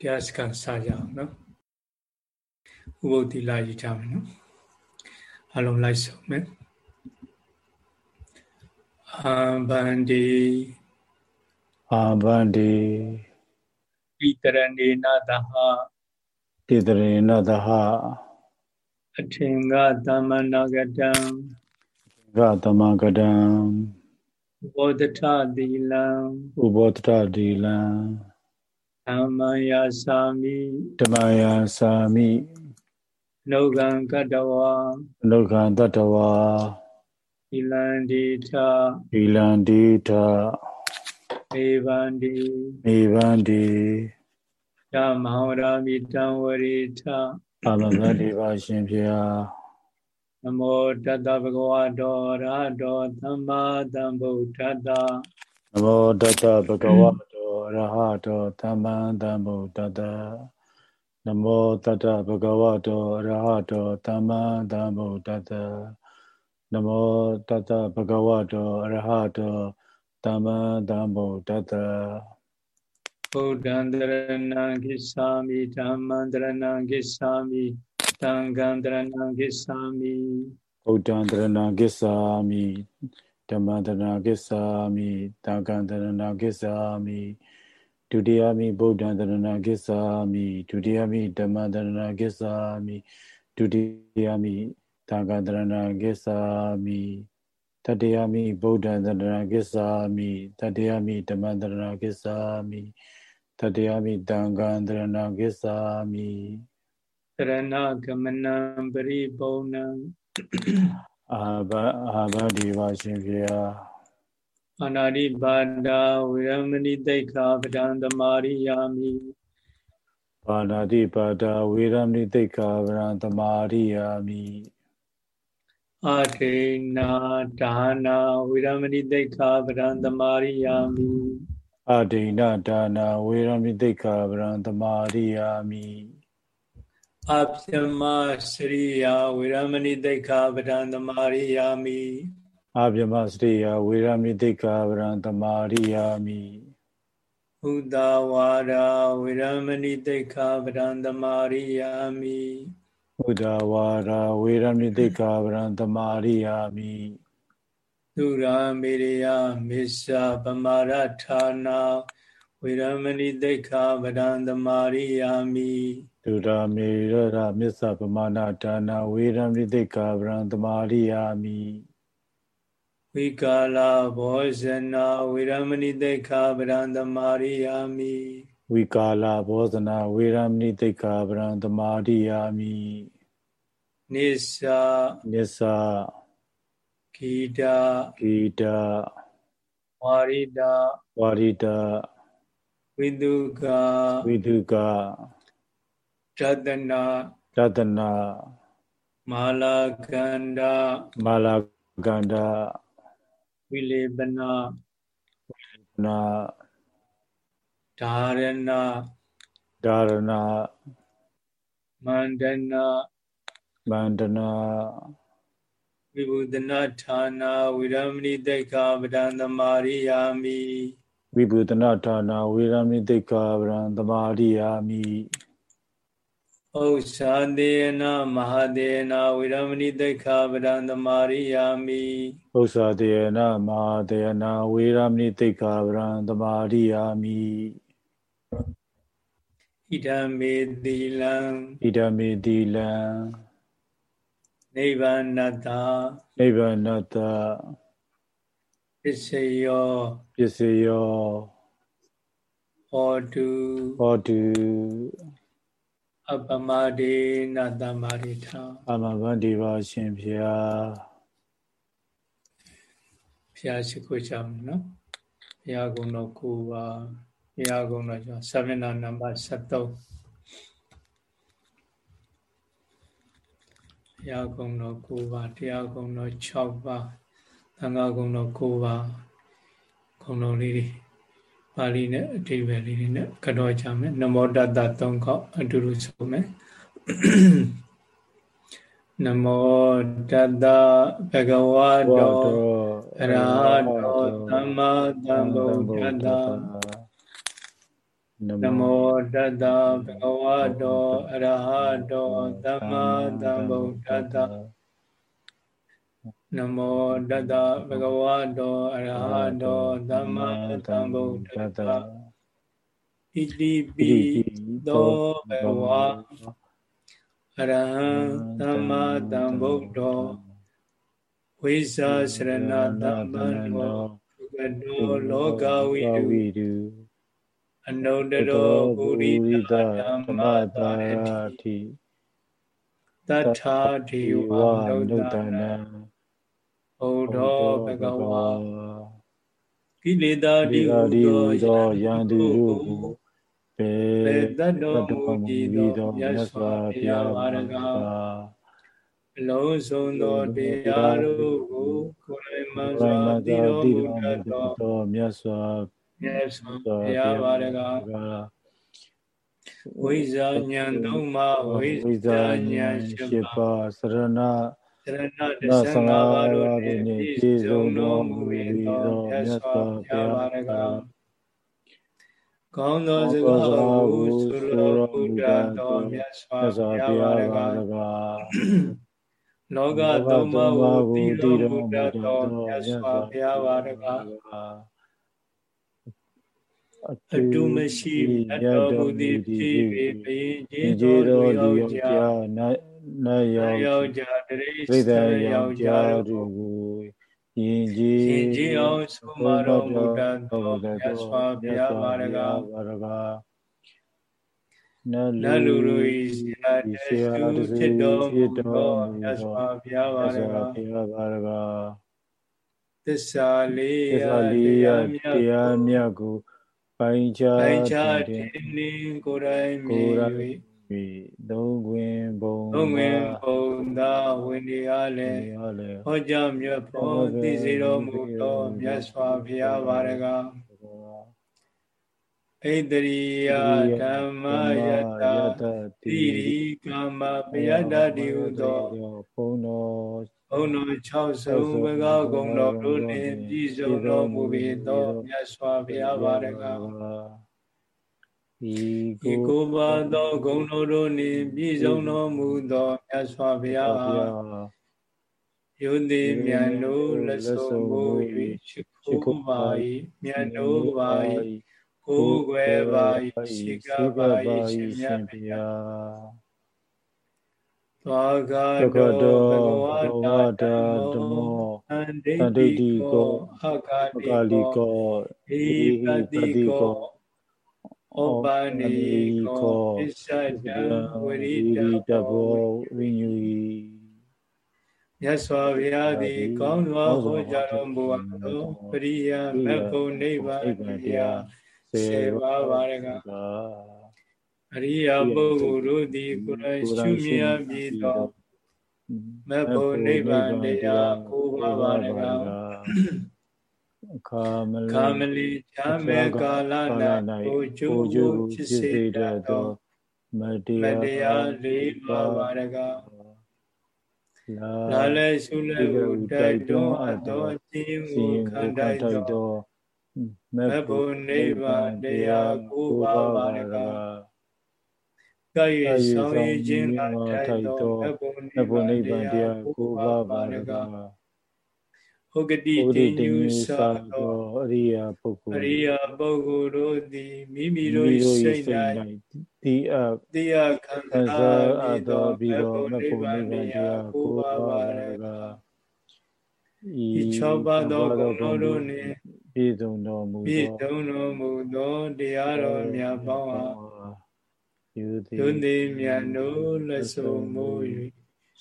တရားစခန်းစကြအောင်နော်ဥပုသ္တိလာယူကြမယ်နော်အလုံးလိုက်ဆုံးမယ်အာဘန္တိအာဘန္တိဣတရဏေနသဟဣတရေနသဟအထင်ကသမနာကတံကသမကတံဥဘောတထသီလံဥဘောတထသီလံ ဓမ္မယာသာမိဓမ္မယာသာမိနုကံကတဝါနုကံတတဝါဣလန္တိထဣလန္တိထမေဗန္တိမေဗန္တိဓမ္မောရာမိတံဝရိထအာမဂတိပါရှင်ဖျားနမောတတဗုဒ္ဓဝါဒောရဟတောသမ္မာသမ္ဗုဒ္ဓတ္တနမောတတဗုဒ္ဓဝါ ဒောရဟတောသမ္မာသမ္ဗုဒ္ဓတ္တနမောတတဗုဒ္ဓဝါဒောရဟတောသမ္မာသမ္ဗုဒ္ဓတ္တနမောတတဗုဒ္ဓဝါဒောရဟတောသမ္မာသမ္ဗုဒ္ဓတ္တဗုဒ္ဓံတရဏံကိသာမိဓမ္မံတရဏံကိသာမိသံဃံတရဏံကိသာမိဗုဒ္ဓံတရဏံကိသာမိဓမ္မံတရဏံကိသာမိသံဃံတရဏံကိသာမိ ဒုတိယမိဗုဒ္ဓံတရဏံကိသာမိဒုတိယမိဓမ္မံတရဏံကိသာမိဒုတိယမိသံဃံတရဏံကိသာမိတတိယမိဗုဒ္ဓံတရဏံကိသာမိတတိယမိဓမ္မံတရဏံကိသာမိတတယမိတံဃံတရဏကိသာမိတရဏကမနံပရိပုံဏံအာဘအာဘဒီပါရှင်ဖေယ အနာတိပါဒာဝေရမဏိတိတ်ခာပဒံသမာရိယာမိပါဏာတိပါဒာဝေရမဏိတိတ်ခာပဒံသမာရိယာမိအာထေနာဒါနာဝေရမဏိတိတ်ခာပဒံသမာရိယာမိအဒိဏဒါနာဝေရမိတိခာဗရံသမာရိယာမိအပြမစရိယာဝေရမဏိတိခာဗရံသမာရိယာမိ အပြမစရိယာဝေရမိတိခာဗရံသမာရိယာမိဥဒဝါဒဝေရမဏိတိခာဗရံသမာရိယာမိဥဒဝါဒဝေရမဏိတိခာဗရံသမာရိယာမိသူရာမေရိယမေစ္ဆပမာရဌာနာဝေရမဏိတိခာဗဒံသမာရိယာမိသူရာမေရရမစ္ဆပမာဏဌာနာဝေရမဏိတိခာဗဒံသမာရိယာမိ ဝိကာလဘောဇနာဝေရမဏိတိခာဗဒံသမာရိယာမိဝိကာလဘောဇနာဝေရမဏိတိခာဗဒံသမာရိယာမိနိစ္စနိစ္စဂီတဂီတဝါရိတဝါရိတဝိတုကဝိတုကရတနာရတနာမာလာကန္ဒမာလာကန္ဒ ဝိလေပနာဝိလေပနာဓာရဏဓာရဏမန္တနာမန္တနာဝိဘုဒနာဌာနာဝိရမဏိတိခာပဒံသမာရိယာမိဝိဘုဒနာဌာနာဝိရမဏိတိခာပဒံသမာရိယာမိဩဇာတေနမဟာတေနဝိရမဏိတိခာပဒံသမာရိယာမိ ဥ္ဇာတေနမဟာတေနဝိရမဏိတိခာပဒံသမာရိယာမိဣဒံမေတိလံဣဒံမေတိလံနိဗ္ဗာနတနိဗ္ဗာနတပစ္စယောပစ္စယောဟောတုဟောတုအပမဒေနတမရိထာအမဘန္ဒီပါရှင်ဖျား ဖျားရှိခိုးကြအောင်နော်ဘုရားကုံတော်ကိုပါဘုရားကုံတော်ကျော်7နံပါတ်73တရားကုံတော်9ပါးတရားကုံတော်6ပါးသံဃာကုံတော်9ပါးကုံတော်လေးတွေပါဠိနဲ့အဓိပ္ပာယ်လေးတွေနဲ့ကတော့ကြမယ်နမောတတ3ခေါက်အတူတူဆိုမယ်နမောတတဘဂဝတော အရဟတောသမ္မာသမ္ဗုဒ္ဓတ္တနမောတတဘဂဝတောအရဟတောသမ္မာသမ္ဗုဒ္ဓတ္တနမောတတဘဂဝတောအရဟတောသမ္မာသမ္ဗုဒ္ဓတ္တဣတိပိသောဘဂဝအရဟံသမ္မာသမ္ဗုဒ္ဓော ဝိဇာစရဏသမ္ပန္နောကတောလောကဝိတုအနုတ္တရောပုရိသဓမ္မတာတိတထာဒေဝနုတ္တနာဩဒောဘဂဝါကိလေသာတိဟုသောယံသူတို့ကိုပေတတ်တော်မူပြီးသောမြတ်စွာဘုရားဘာရက အလုံးစုံသောတရားတို့ကိုကိုယ်တိုင်မှစွာတည်တော်မူတတ်သောမြတ်စွာမြတ်စွာဘုရားဘာရကဝိဇာဉာဏ်သုံးပါဝိဇာဉာဏ်ရှိပါစရဏစရဏတသံဃာပါတို့နှင့်ပြည့်စုံတော်မူသောမြတ်စွာဘုရားဘာရကကောင်းသောစကားကိုဆိုတော်မူတတ်သောမြတ်စွာဘုရားဘာရက လောကသုံးပါးကိုတည်တော်မူတတ်သောမြတ်စွာဘုရားဘာရကအတုမရှိအတော်မူသည်ဖြစ်၍ဘယင်ကြီးတော်လူယောက်ျားနတ်ယောက်ျားတရိစ္ဆာန်ယောက်ျားတို့ကိုယင်ကြီးယင်ကြီးအောင်ဆုမတော်မူတတ်သောမြတ်စွာဘုရားဘာရက နတ်လူတို့၏ဆရာတစုဖြစ်တော်မူသောမြတ်စွာဘုရားဘာရကသစ္စာလေးရာတရားမြတ်ကိုပိုင်းခြားပိုင်းခြားတင်လင်းကိုယ်တိုင်မြည်၍သုံးခွင်ဘုံသုံးခွင်ဘုံသာဝင်ရလေဟောကြားမြတ်ဖို့သိစေတော်မူသောမြတ်စွာဘုရားဘာရက ဣတရိယဓမ္မယတတိရိကာမပယတတိဟုသောဘုံတော်ဘုံတော်6ဆုံးဘဂဂုံတော်တို့နှင့်ပြည့်စုံတော်မူပြီးသောမြတ်စွာဘုရားဘာရကဤကိုပါသောဂုံတော်တို့နှင့်ပြည့်စုံတော်မူသောမြတ်စွာဘုရားယုန်တိမြတ်တို့လက်ဆုံးမူ၍ရှိခိုးပါ၏မြတ်တို့ပါ၏ ကိုယ်ွယ်ပါ၏ရှိကပါ၏ရှင်မြတ်ဘုရားသောကတောဘဂဝတာဓမ္မောအန္တိတိကောအခါတိကောဣပတိကောဩပနိကောပစ္စဒံဝရိတဘောဝိညူဤမြတ်စွာဘုရားသည်ကောင်းစွာဟောကြားတော်မူသောပရိယမေဖို့နိဗ္ဗာန်တရား စေပါပါရကအရိယာပုဂ္ဂိုလ်တို့သည်ကိုယ်တိုင်ရှုမြင်အပြီးသောမဖို့နိဗ္ဗာန်တရားကိုပါပါရကခာမလခာမလီချမ်းမေကာလ၌ကိုကျိုးကျိုးဖြစ်စေတတ်သောမတရားလေးပါပါရကလာလဲရှုလဲကိုတိုက်တွန်းအပ်သောအခြင်းကိုခံတိုက်သော မဖို့နိဗ္ဗာန်တရားကိုပါပါရကကဲ့ရဲ့ဆောင်ရည်ခြင်းကထိုက်သောအဘုံနိဗ္ဗာန်တရားကိုပါပါရကဟုတ်ကတိတင်ယူစာသောအရိယာပုဂ္ဂိုလ်အရိယာပုဂ္ဂိုလ်တို့သည်မိမိတို့စိတ်၌တိအတိယခံစားအပ်သောပြီးသောမဖို့နိဗ္ဗာန်တရားကိုပါပါရကဤ၆ပါးသောဂုဏ်တို့နှင့် ပြည့်စုံတော်မူသောပြည့်စုံတော်မူသောတရားတော်မြတ်ပေါင်းအားယုတိမြတ်နိုးလက်ဆုံးမိုး၍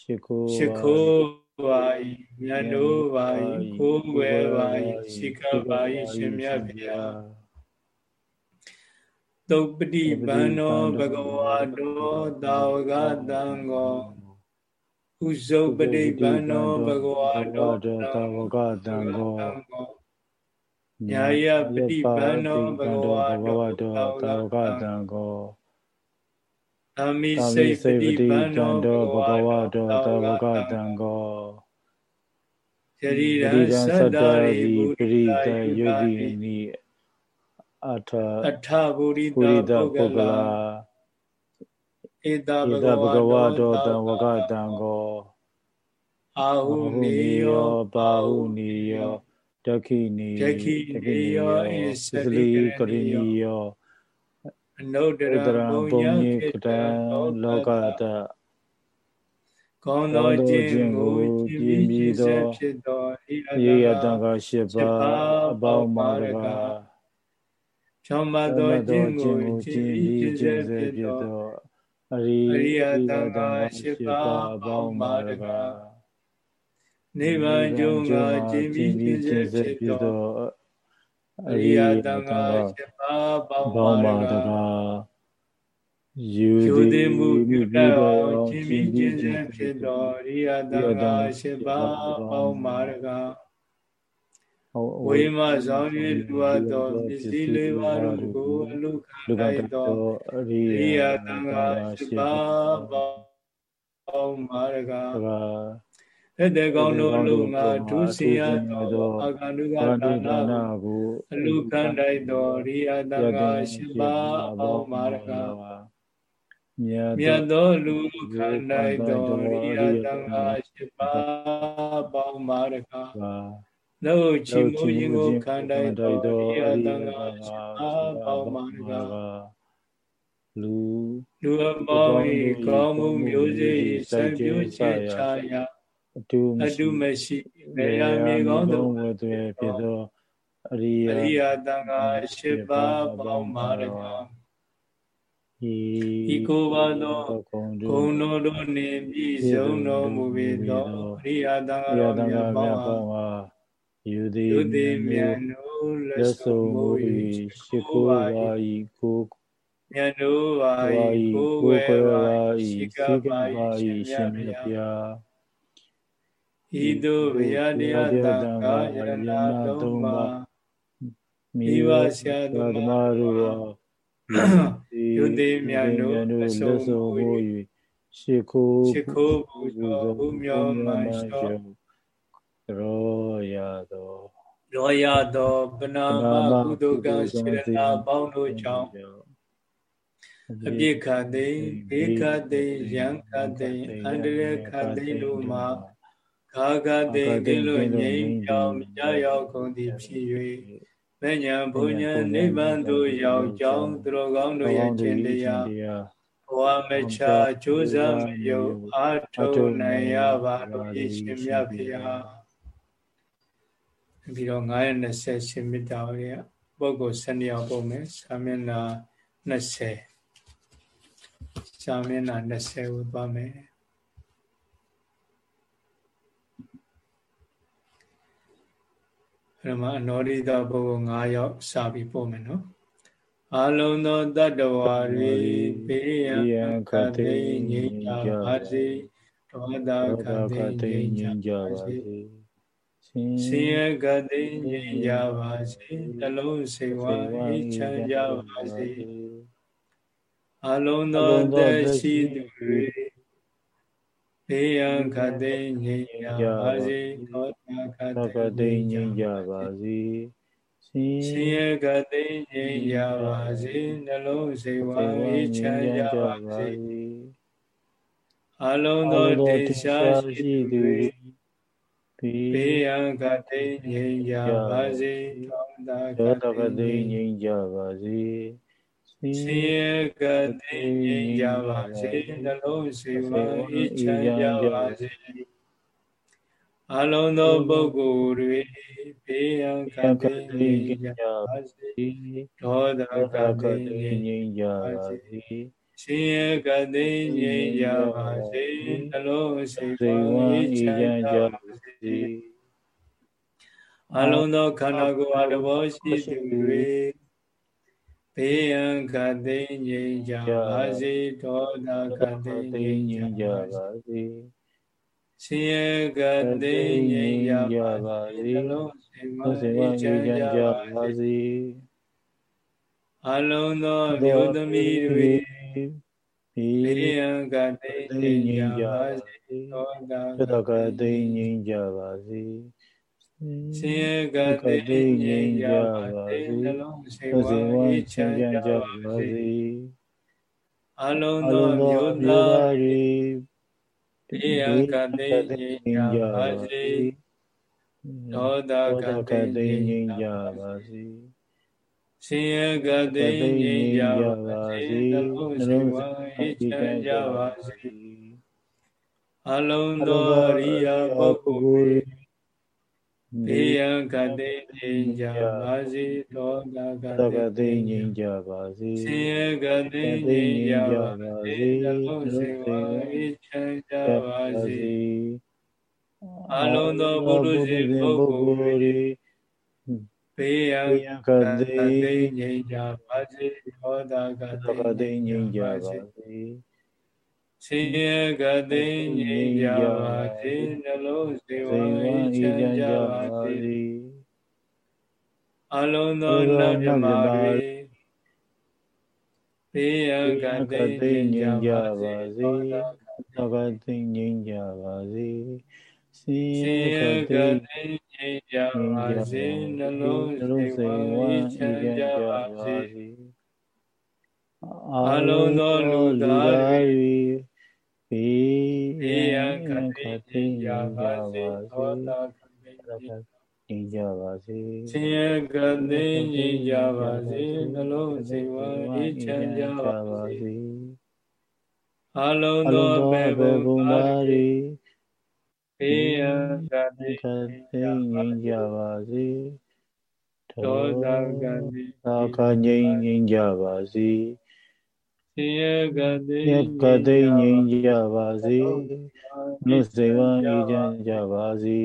ရှိခိုးရှိခိုးပါ၏မြတ်နိုးပါ၏ခိုးွယ်ပါ၏ရှိကပါ၏ရှင်မြတ်ဗျာသုပတိဗန္နောဘဂဝါတောတာဝကတံကောဥဇုပတိဗန္နောဘဂဝါတောတာဝကတံကော ညာယပတိဗန္နောဘဂဝါတောတာဝကတံကောအမိစိတ်ပတိပန္နောဘဂဝတောသဘဂတံကောယရိရသတ္တရိပရိတယောဂိနိအထအထဗုရိတပုဂ္ဂလာဧတဘဂဝါတောတံဝကတံကောအာဟုနိယောပါဟုနိယော ဒခိနိဒခိနိယောဣသလိကရိနိယောအနုတရပုံညကတံလောကတကောင်းသောခြင်းကိုကြည်မြည်သောဖြစ်သောဣယတံကရှိပါအပေါင်းမာရကဖြောင်းမသောခြင်းကိုကြည်မြည်ခြင်းဖြစ်သောအရိယတံကရှိပါအပေါင်းမာရက နိဗ္ဗာန်ကျုံကကြည်မြည်ခြင်းဖြစ်သောအရိယတံကရှိပါအပေါင်းမာရကယူသည်မူပြုတတ်အောင်ချင်းပြီးခြင်းစဖြစ်တော်ရိယတကရှိပါပေါင်းမာရကဝိမဆောင်ရလူအပ်သောပစ္စည်းလေးပါးတို့ကိုအလုခံလိုက်သောရိယတကရှိပါပေါင်းမာရက အဲ့တဲ့ကောင်းတို့အလုငါဒုစရသောအာဂန္တုကဒါနာကိုအလုခံလိုက်သောရိယတကရှိပါပေါင်းမာရကမြတ်သောလူခန္ဓာသောရိယတံဟာရှိပါပေါင်းမာရခလောချီမူရင်ကိုခန္ဓာသောရိယတံဟာရှိပါပေါင်းမာရခလူလူအပေါင်းဤကောင်းမှုမျိုးစေ့စံပြိုးချချရာ အတုအတုမရှိနေရာမြေကောင်းသောဝတ္တေဖြစ်သောအရိယတံဟာရှိပါပေါင်းမာရခဤကိုပါသောဂုံတော်တို့နှင့်ပြည့်စုံတော်မူပေသောအရိယသံဃာတော်မြတ်ပေါင်းအားယူသည်ယူသည်မြတ်နိုးလက်ဆုံမူ၏ရှိခိုးပါ၏ကိုမြတ်နိုးပါ၏ကိုဝဲပါ၏ရှိကပါ၏ရှင်မြတ်ဗျာ ဤသို့ဗျာတရားတန်ခါယရဏသုံးပါမိဘဆရာသမားတို့ယုတိမြတ်တို့အဆုံးမူ၍ရှ िख ိုးရှ िख ိုးပူဇော်ဘုမျောမှန်လျှောရောရသောရောရသောပနာမကုသိုလ်ကံစေရနာပေါင်းတို့ကြောင့်အပြစ်ခတ်သိဘေးခတ်သိရန်ခတ်သိအန္တရာယ်ခတ်သိတို့မှာ ခါခတ်သိကင်းလို့ငြိမ်းချောင်းကြရောက်ကုန်သည်ဖြစ်၍မညာဘုံညာနိဗ္ဗာန်သို့ရောက်ကြောင်းသူတော်ကောင်းတို့ရဲ့ခြင်းတရားဘဝမချာကြိုးစားမယုံအာထုံနိုင်ရပါလို့ယေရှင်မြတ်ဖေဟာပြီးတော့920ရှင်မေတ္တာရဲ့ပုဂ္ဂိုလ်7ယောက်ပုံမယ်စာမျက်နှာ20စာမျက်နှာ20ကိုသွားမယ် အဲ့မှာအနောရိတပုဂ္ဂိုလ်9ယောက်စာပြီးပို့မယ်နော်အလုံးသောတတ္တဝါတွေဘေးရန်ခတ်သိငြိမ်းကြပါစေဒေါသခတ်သိငြိမ်းကြပါစေဆင်းရဲကတိငြိမ်းကြပါစေနှလုံးစိတ်ဝါအေးချမ်းကြပါစေအလုံးသောသက်ရှိသူတွေ ဘေးရန်ခတ်သိငြိမ်းကြပါစေဒေါသခတ်သိငြိမ်းကြပါစေဆင်းရဲကသိငြိမ်းကြပါစေနှလုံးစိတ်ဝါအေးချမ်းကြပါစေအလုံးသောတေရှားရှိသူဘေးရန်ကသိငြိမ်းကြပါစေဒေါသကသိငြိမ်းကြပါစေ ဆင်းရဲကသိငြိမ်းကြပါစေနှလုံးစိတ်ဝါအေးချမ်းကြပါစေအလုံးသောပုဂ္ဂိုလ်တွေဘေးရန်ကသိငြိမ်းကြပါစေဒေါသကသိငြိမ်းကြပါစေဆင်းရဲကသိငြိမ်းကြပါစေနှလုံးစိတ်ဝါအေးချမ်းကြပါစေအလုံးသောခန္ဓာကိုယ်အတဘောရှိသူတွေ ဘေးရန်ခတ်သိမ်းငြိမ်းကြပါစေဒေါသခတ်သိမ်းငြိမ်းကြပါစေဆင်းရဲကသိမ်းငြိမ်းကြပါစေလုံးစေမအေးချမ်းကြပါစေအလုံးသောမျိုးသမီးတွေဘေးရန်ကသိမ်းငြိမ်းကြပါစေဒေါသကသိမ်းငြိမ်းကြပါစေဆင်းရဲကတိငြိမ်းကြပါစေ နှလုံးစိတ်ဝါအေးချမ်းကြပါစေအလုံးသောမျိုးသားတွေတရားကတိငြိမ်းကြပါစေဒေါသကတိငြိမ်းကြပါစေဆင်းရဲကတိငြိမ်းကြပါစေနှလုံးစိတ်ဝါအေးချမ်းကြပါစေအလုံးသောရိယာပုဂ္ဂိုလ် တေယံကတိငြိမ်းကြပါစေဒေါသကတိငြိမ်းကြပါစေဆင်းရဲကတိငြိမ်းကြပါစေသလုံးစေဝါအေးချမ်းကြပါစေအလုံးသောပုရုဇဉ်ပုဂ္ဂိုလ်တွေဘေးရန်ကတိငြိမ်းကြပါစေဒေါသကတိငြိမ်းကြပါစေ ဆင်းရဲကတိငြိမ်းကြပါစေနှလုံးစေဝါချမ်းကြပါစေအလုံးသောနတ်မြမာတွေဘေးရန်ကတိငြိမ်းကြပါစေသောကတိငြိမ်းကြပါစေဆင်းရဲကတိငြိမ်းကြပါစေနှလုံးစေဝါချမ်းကြပါစေအလုံးသောလူသားတွေ ပေယံခတိယပါစေသောတာခတိညီကြပါစေဆင်းရဲကတိညီကြပါစေနှလုံးစိတ်ဝါအေးချမ်းကြပါစေအလုံးသောဘေဘုံသားတွေပေယံကတိညီကြပါစေသောတာကတိသာခငြိမ်းငြိမ်းကြပါစေ ဆင်းရဲကတိကတိငြိမ်းကြပါစေမြစ်စေဝံဤကြံကြပါစေ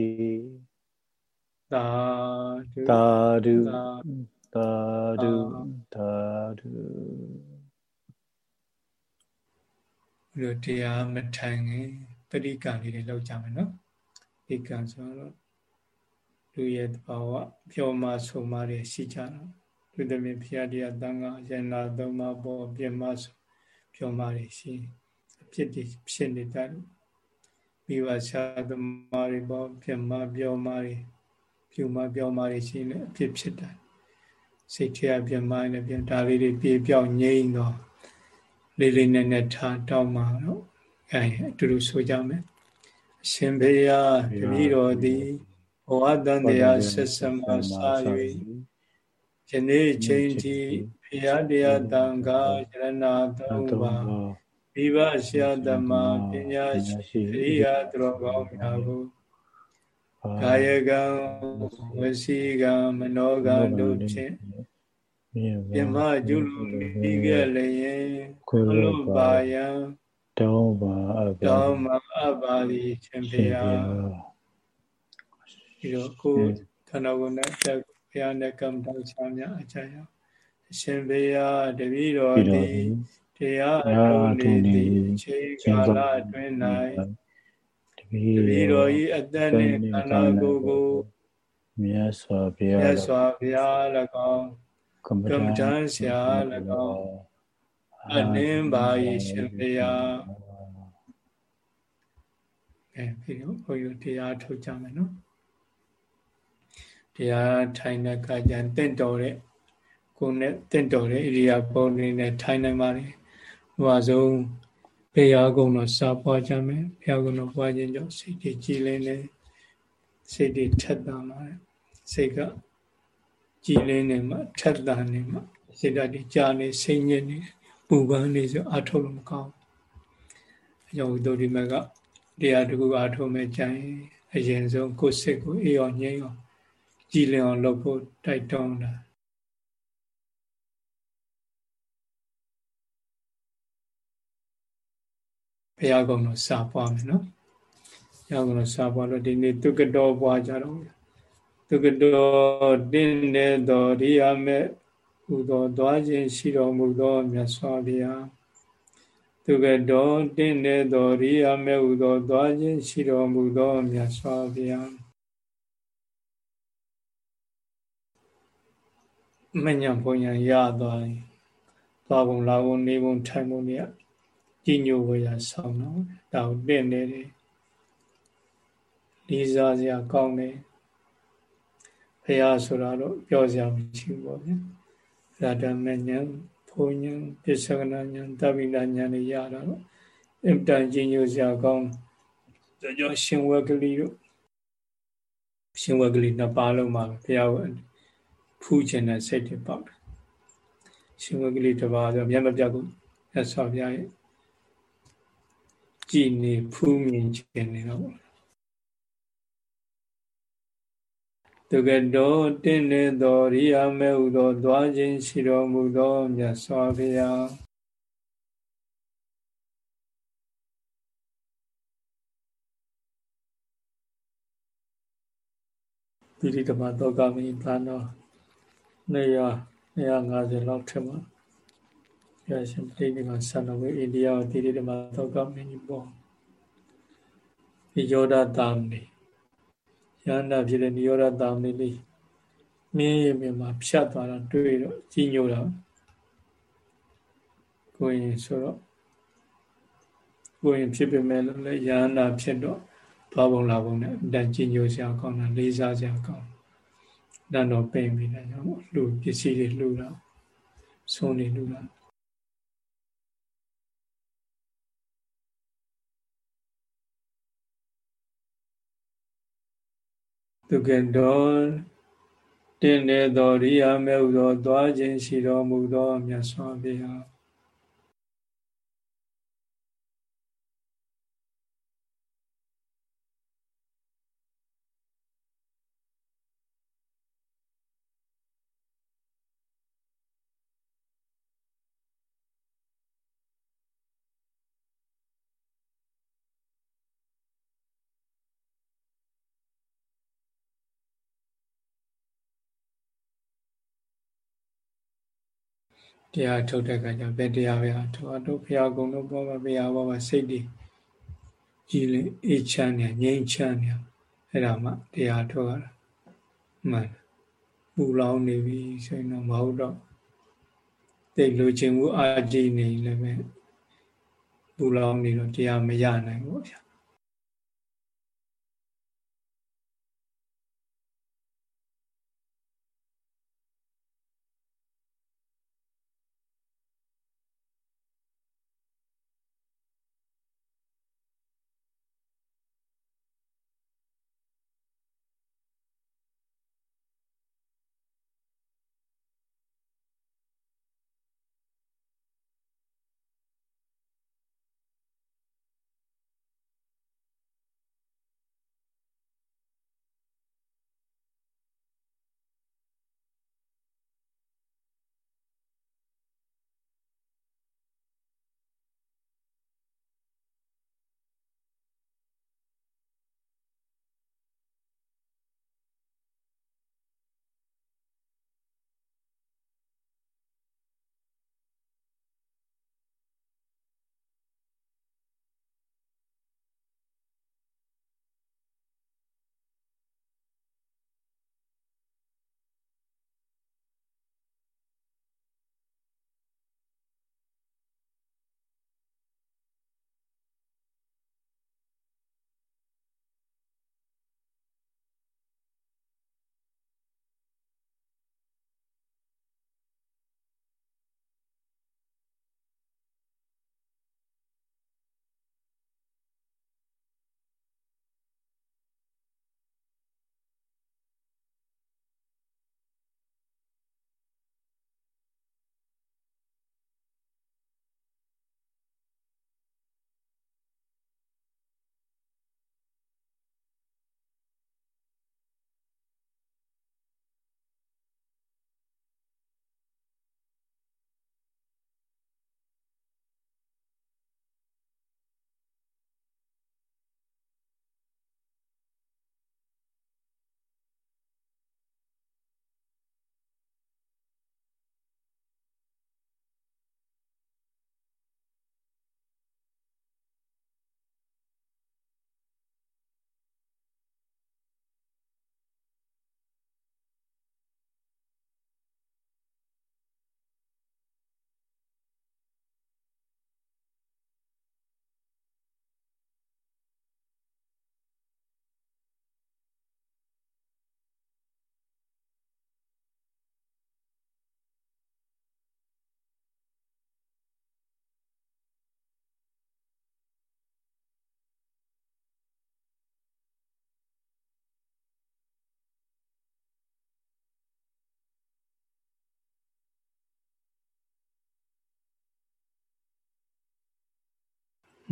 သာဓုသာဓုသာဓုသာဓုဒီတရားမထိုင်ခင်ပရိကံလေးတွေလောက်ကြမယ်နော်ပရိကံဆိုတော့လူရဲ့တဘာဝပြောမှဆိုမှတွေရှိကြတာသူသမီးဖျားတရားတန်ခါရဏသုံးပါးပေါ်ပြင်မှဆို ပြောမှတွေရှိအဖြစ်တွေဖြစ်နေတတ်မိဘဆရာသမားတွေပေါ်ပြင်မှပြောမှတွေဖြူမှပြောမှတွေရှိနေအဖြစ်ဖြစ်တယ်စိတ်ထဲအပြင်မှလည်းပြင်ဒါလေးတွေပြေပြောင်းငြိမ့်တော့လေးလေးနက်နက်ထားတောင်းမှတော့အဲအတူတူဆိုကြမယ်အရှင်ဘေယတပည့်တော်သည်ဘဝတန်တရားဆက်စမစာ၍ယနေ့ချိန်ထိဘု ရားတရားတန်ခါရဏသုံးပါးမိဘဆရာသမားပညာရှိရိယာသူတော်ကောင်းများကိုကာယကံဝစီကံမနောကံတို့ဖြင့်ပြမကျุလူပြီးခဲ့လျင်ခွလို့ပါယံတောင်းပါအပ်ပါတောင်းပါအပ်ပါသည်ရှင်ဖေယဒီတော့ကိုခန္ဓာကိုယ်နဲ့တက်ဘုရားနဲ့ကံတောင်းချများအကြရအ ရှင်ဘေယတပည့်တော်သည်တရားအထုံးနေသည့်ချိန်ကာလအတွင်း၌တပည့်တော်ဤအသက်နှင့်ခန္ဓာကိုယ်ကိုမြတ်စွာဘုရားမြတ်စွာဘုရား၎င်းကမ္မဋ္ဌာန်းဆရာ၎င်းအနှင်းပါ၏ရှင်ဘုရားအဲပြီးတော့ဘုရားတရားထုတ်ကြမယ်နော်တရားထိုင်တဲ့အခါကျရင်တင့်တော်တဲ့ ကိုယ်နဲ့တင့်တော်တဲ့ဣရိယာပုနေနဲ့ထိုင်နိုင်ပါလေ။ဟိုအဆုံးဘုရားကုံတော်စာပွားကြမယ်။ဘုရားကုံတော်ပွားခြင်းကြောင့်စိတ်တွေကြည်လင်းနေစိတ်တွေထက်သန်လာတယ်။စိတ်ကကြည်လင်းနေမှထက်သန်နေမှစိတ်ဓာတ်တွေကြာနေစိတ်ညစ်နေပူပန်နေဆိုအထုတ်လို့မကောင်း။အကြောင်းတို့ဒီမှာကတရားတကူအထုတ်မဲ့ကြရင်အရင်ဆုံးကိုယ်စိတ်ကိုအေးအောင်ငြိမ်းအောင်ကြည်လင်အောင်လုပ်ဖို့တိုက်တွန်းတာ ဘုရားကုံတော်စာပွားမယ်နော်ဘုရားကုံတော်စာပွားလို့ဒီနေ့သူကတော်ပွားကြတော့သူကတော်တင်းနေတော်ရိယာမဲ့ဟူသောသွားခြင်းရှိတော်မူသောမြတ်စွာဘုရားသူကတော်တင်းနေတော်ရိယာမဲ့ဟူသောသွားခြင်းရှိတော်မူသောမြတ်စွာဘုရားမညံဘုံညာရသွားရင်သွားပုံလာပုံနေပုံထိုင်ပုံတွေ ကြီးညိုဝရဆောင်တော့ဒါကိုတင့်နေတယ်လေးစားစရာကောင်းတယ်ဘုရားဆိုတာတော့ပြောစရာမရှိဘူးပေါ့ဗျာရာဓမဉ္ဇဉ်ဘုံဉ္ဇဉ်ပစ္စကနာဉ္ဇဉ်တပိဏဉ္ဇဉ်တွေရတာတော့အင်တန်ကြီးညိုစရာကောင်းဒါကြောင့်ရှင်ဝက်ကလေးတို့ရှင်ဝက်ကလေးနှစ်ပါးလုံးမှာဘုရားကိုဖူးခြင်းတဲ့စိတ်တွေပေါက်တယ်ရှင်ဝက်ကလေးတစ်ပါးဆိုမျက်မပြတ်ကိုရသော်ဘုရားရဲ့ ကြည်နေဖူးမြင်ခြင်းနေတော့တကတော်တင်းနေသောရိယာမဲဟုသောသွားခြင်းရှိတော်မူသောမြတ်စွာဘုရားပိဋိဓမ္မသောကမိသာနောနေရ250လောက်ထက်မှာ ရရှင်ပိဋိဓမ္မဆန္ဒဝေအိန္ဒိယတိဋိဓမ္မသောကမိပေါ်ဒီယောဒတာမီရဟန္တာဖြစ်တဲ့နိရောဓတာမီလေးမြင်းရမြင်မှာဖြတ်သွားတာတွေ့တော့ကြီးညိုတာကိုရင်ဆိုတော့ကိုရင်ဖြစ်ပေမဲ့လည်းရဟန္တာဖြစ်တော့သွားပုံလာပုံနဲ့အတန်ကြီးညိုစရာကောင်းတာလေးစားစရာကောင်းတန်တော့ပိန်ပြီးတယ်ကြောင့်လူပစ္စည်းတွေလှူတာဆုံးနေလှူတာ သူကတော်တင်းနေသောရိယာမေဟုသောသွားခြင်းရှိတော်မူသောမြတ်စွာဘုရား တရားထုတ်တဲ့အခါကျဘယ်တရားပဲအထောတို့ဘုရားကုံတို့ဘောပါဘုရားဘောပါစိတ်တွေကြည်လေအေးချမ်းနေငြိမ်းချမ်းနေအဲ့ဒါမှတရားထုတ်ရတာမှန်ပူလောင်နေပြီဆိုရင်တော့မဟုတ်တော့တိတ်လိုချင်မှုအာကြည်နေလည်းပဲပူလောင်နေတော့တရားမရနိုင်ဘူးဗျာ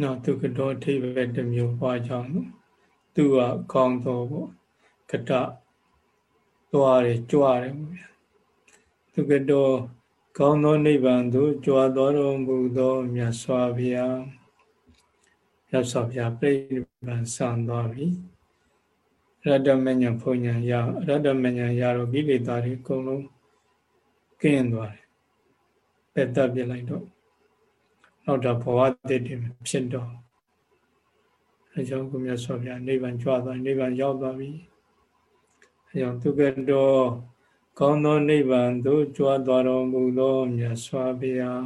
နောက်သူကတော်အထိပ်ပဲတစ်မျိုးပွားကြောင်းနော်သူကကောင်းတော်ပေါ့ကတသွားတယ်ကြွားတယ်ပေါ့ဗျာသူကတော်ကောင်းသောနိဗ္ဗာန်သို့ကြွားတော်မူသောမြတ်စွာဘုရားမြတ်စွာဘုရားပြိဋိဘံဆံသွားပြီရတ္တမဉ္ဇဉ်ဖုန်ညာရရတ္တမဉ္ဇဉ်ရတော့ကိလေသာတွေအကုန်လုံးကင်းသွားတယ်ပယ်တတ်ပြလိုက်တော့ နောက်တော့ဘဝတည်တည်ဖြစ်တော့အဲကြောင့်ကိုမြတ်စွာဘုရားနိဗ္ဗာန်ကြွသွားနိဗ္ဗာန်ရောက်သွားပြီအဲကြောင့်သူကတော့ကောင်းသောနိဗ္ဗာန်သို့ကြွသွားတော်မူသောမြတ်စွာဘုရား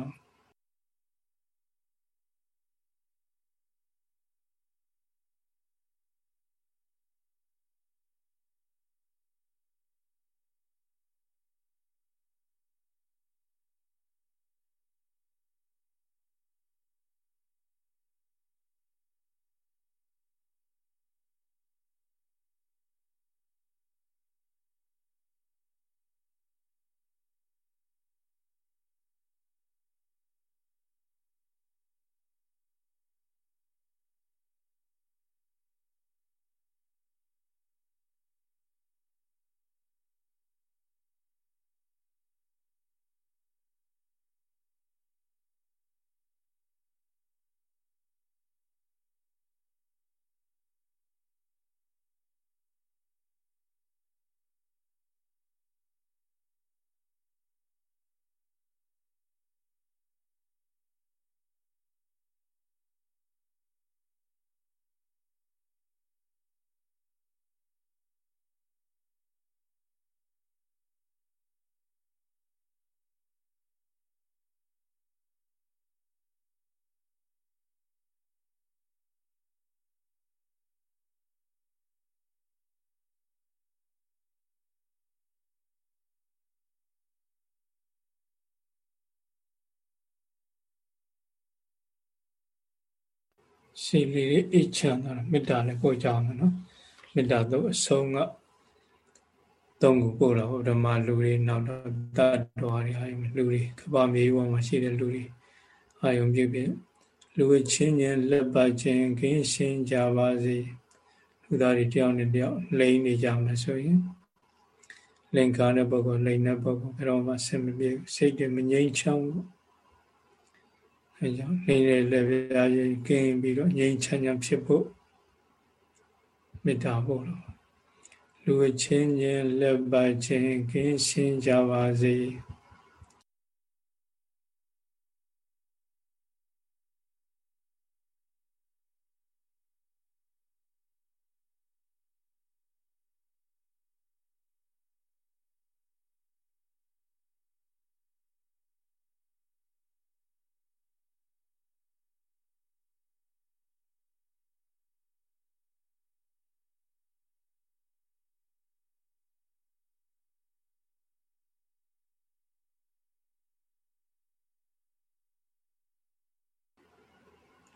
ရှိလေးတွေအိတ်ချမ်းတာမေတ္တာလည်းပို့ကြအောင်နော်မေတ္တာတော့အဆုံးကသုံးခုပို့တော့ဓမ္မလူတွေနောက်တော့တတ်တော်တွေအာယုလူတွေကပ္ပမြေဝမှာရှိတဲ့လူတွေအာယုပြုပြီးလူချင်းချင်းလက်ပတ်ချင်းခင်းရှင်းကြပါစေလူသားတွေတယောက်နဲ့တယောက်လိမ့်နေကြမှာဆိုရင်လင်္ကာတဲ့ပုဂ္ဂိုလ်လိမ့်တဲ့ပုဂ္ဂိုလ်ဘယ်တော့မှဆင်မပြေစိတ်တွေမငြိမ်ချမ်းဘူး အဲကြောင့်နေနေလည်းပြားရင်ကင်းပြီးတော့ငြိမ်ချမ်းချမ်းဖြစ်ဖို့မေတ္တာပို့လို့လူချင်းချင်းလက်ပါချင်းကင်းရှင်းကြပါစေ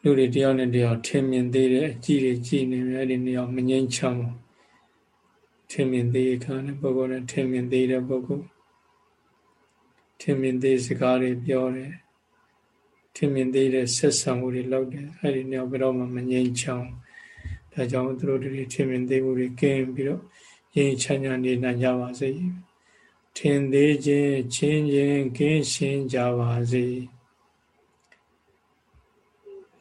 လူတွေတယောက်နဲ့တယောက်ထင်မြင်သေးတယ်အကြည့်တွေကြည့်နေတယ်အဲ့ဒီနေရာမငြိမ်းချမ်းဘူးထင်မြင်သေးခါနဲ့ပုဂ္ဂိုလ်နဲ့ထင်မြင်သေးတဲ့ပုဂ္ဂိုလ်ထင်မြင်သေးစကားတွေပြောတယ်ထင်မြင်သေးတဲ့ဆက်ဆံမှုတွေလုပ်တယ်အဲ့ဒီနေရာဘယ်တော့မှမငြိမ်းချမ်းဒါကြောင့်သူတို့တွေထင်မြင်သေးမှုတွေကင်းပြီးတော့ငြိမ်းချမ်းချမ်းနေနိုင်ကြပါစေထင်သေးခြင်းချင်းချင်းကင်းရှင်းကြပါစေ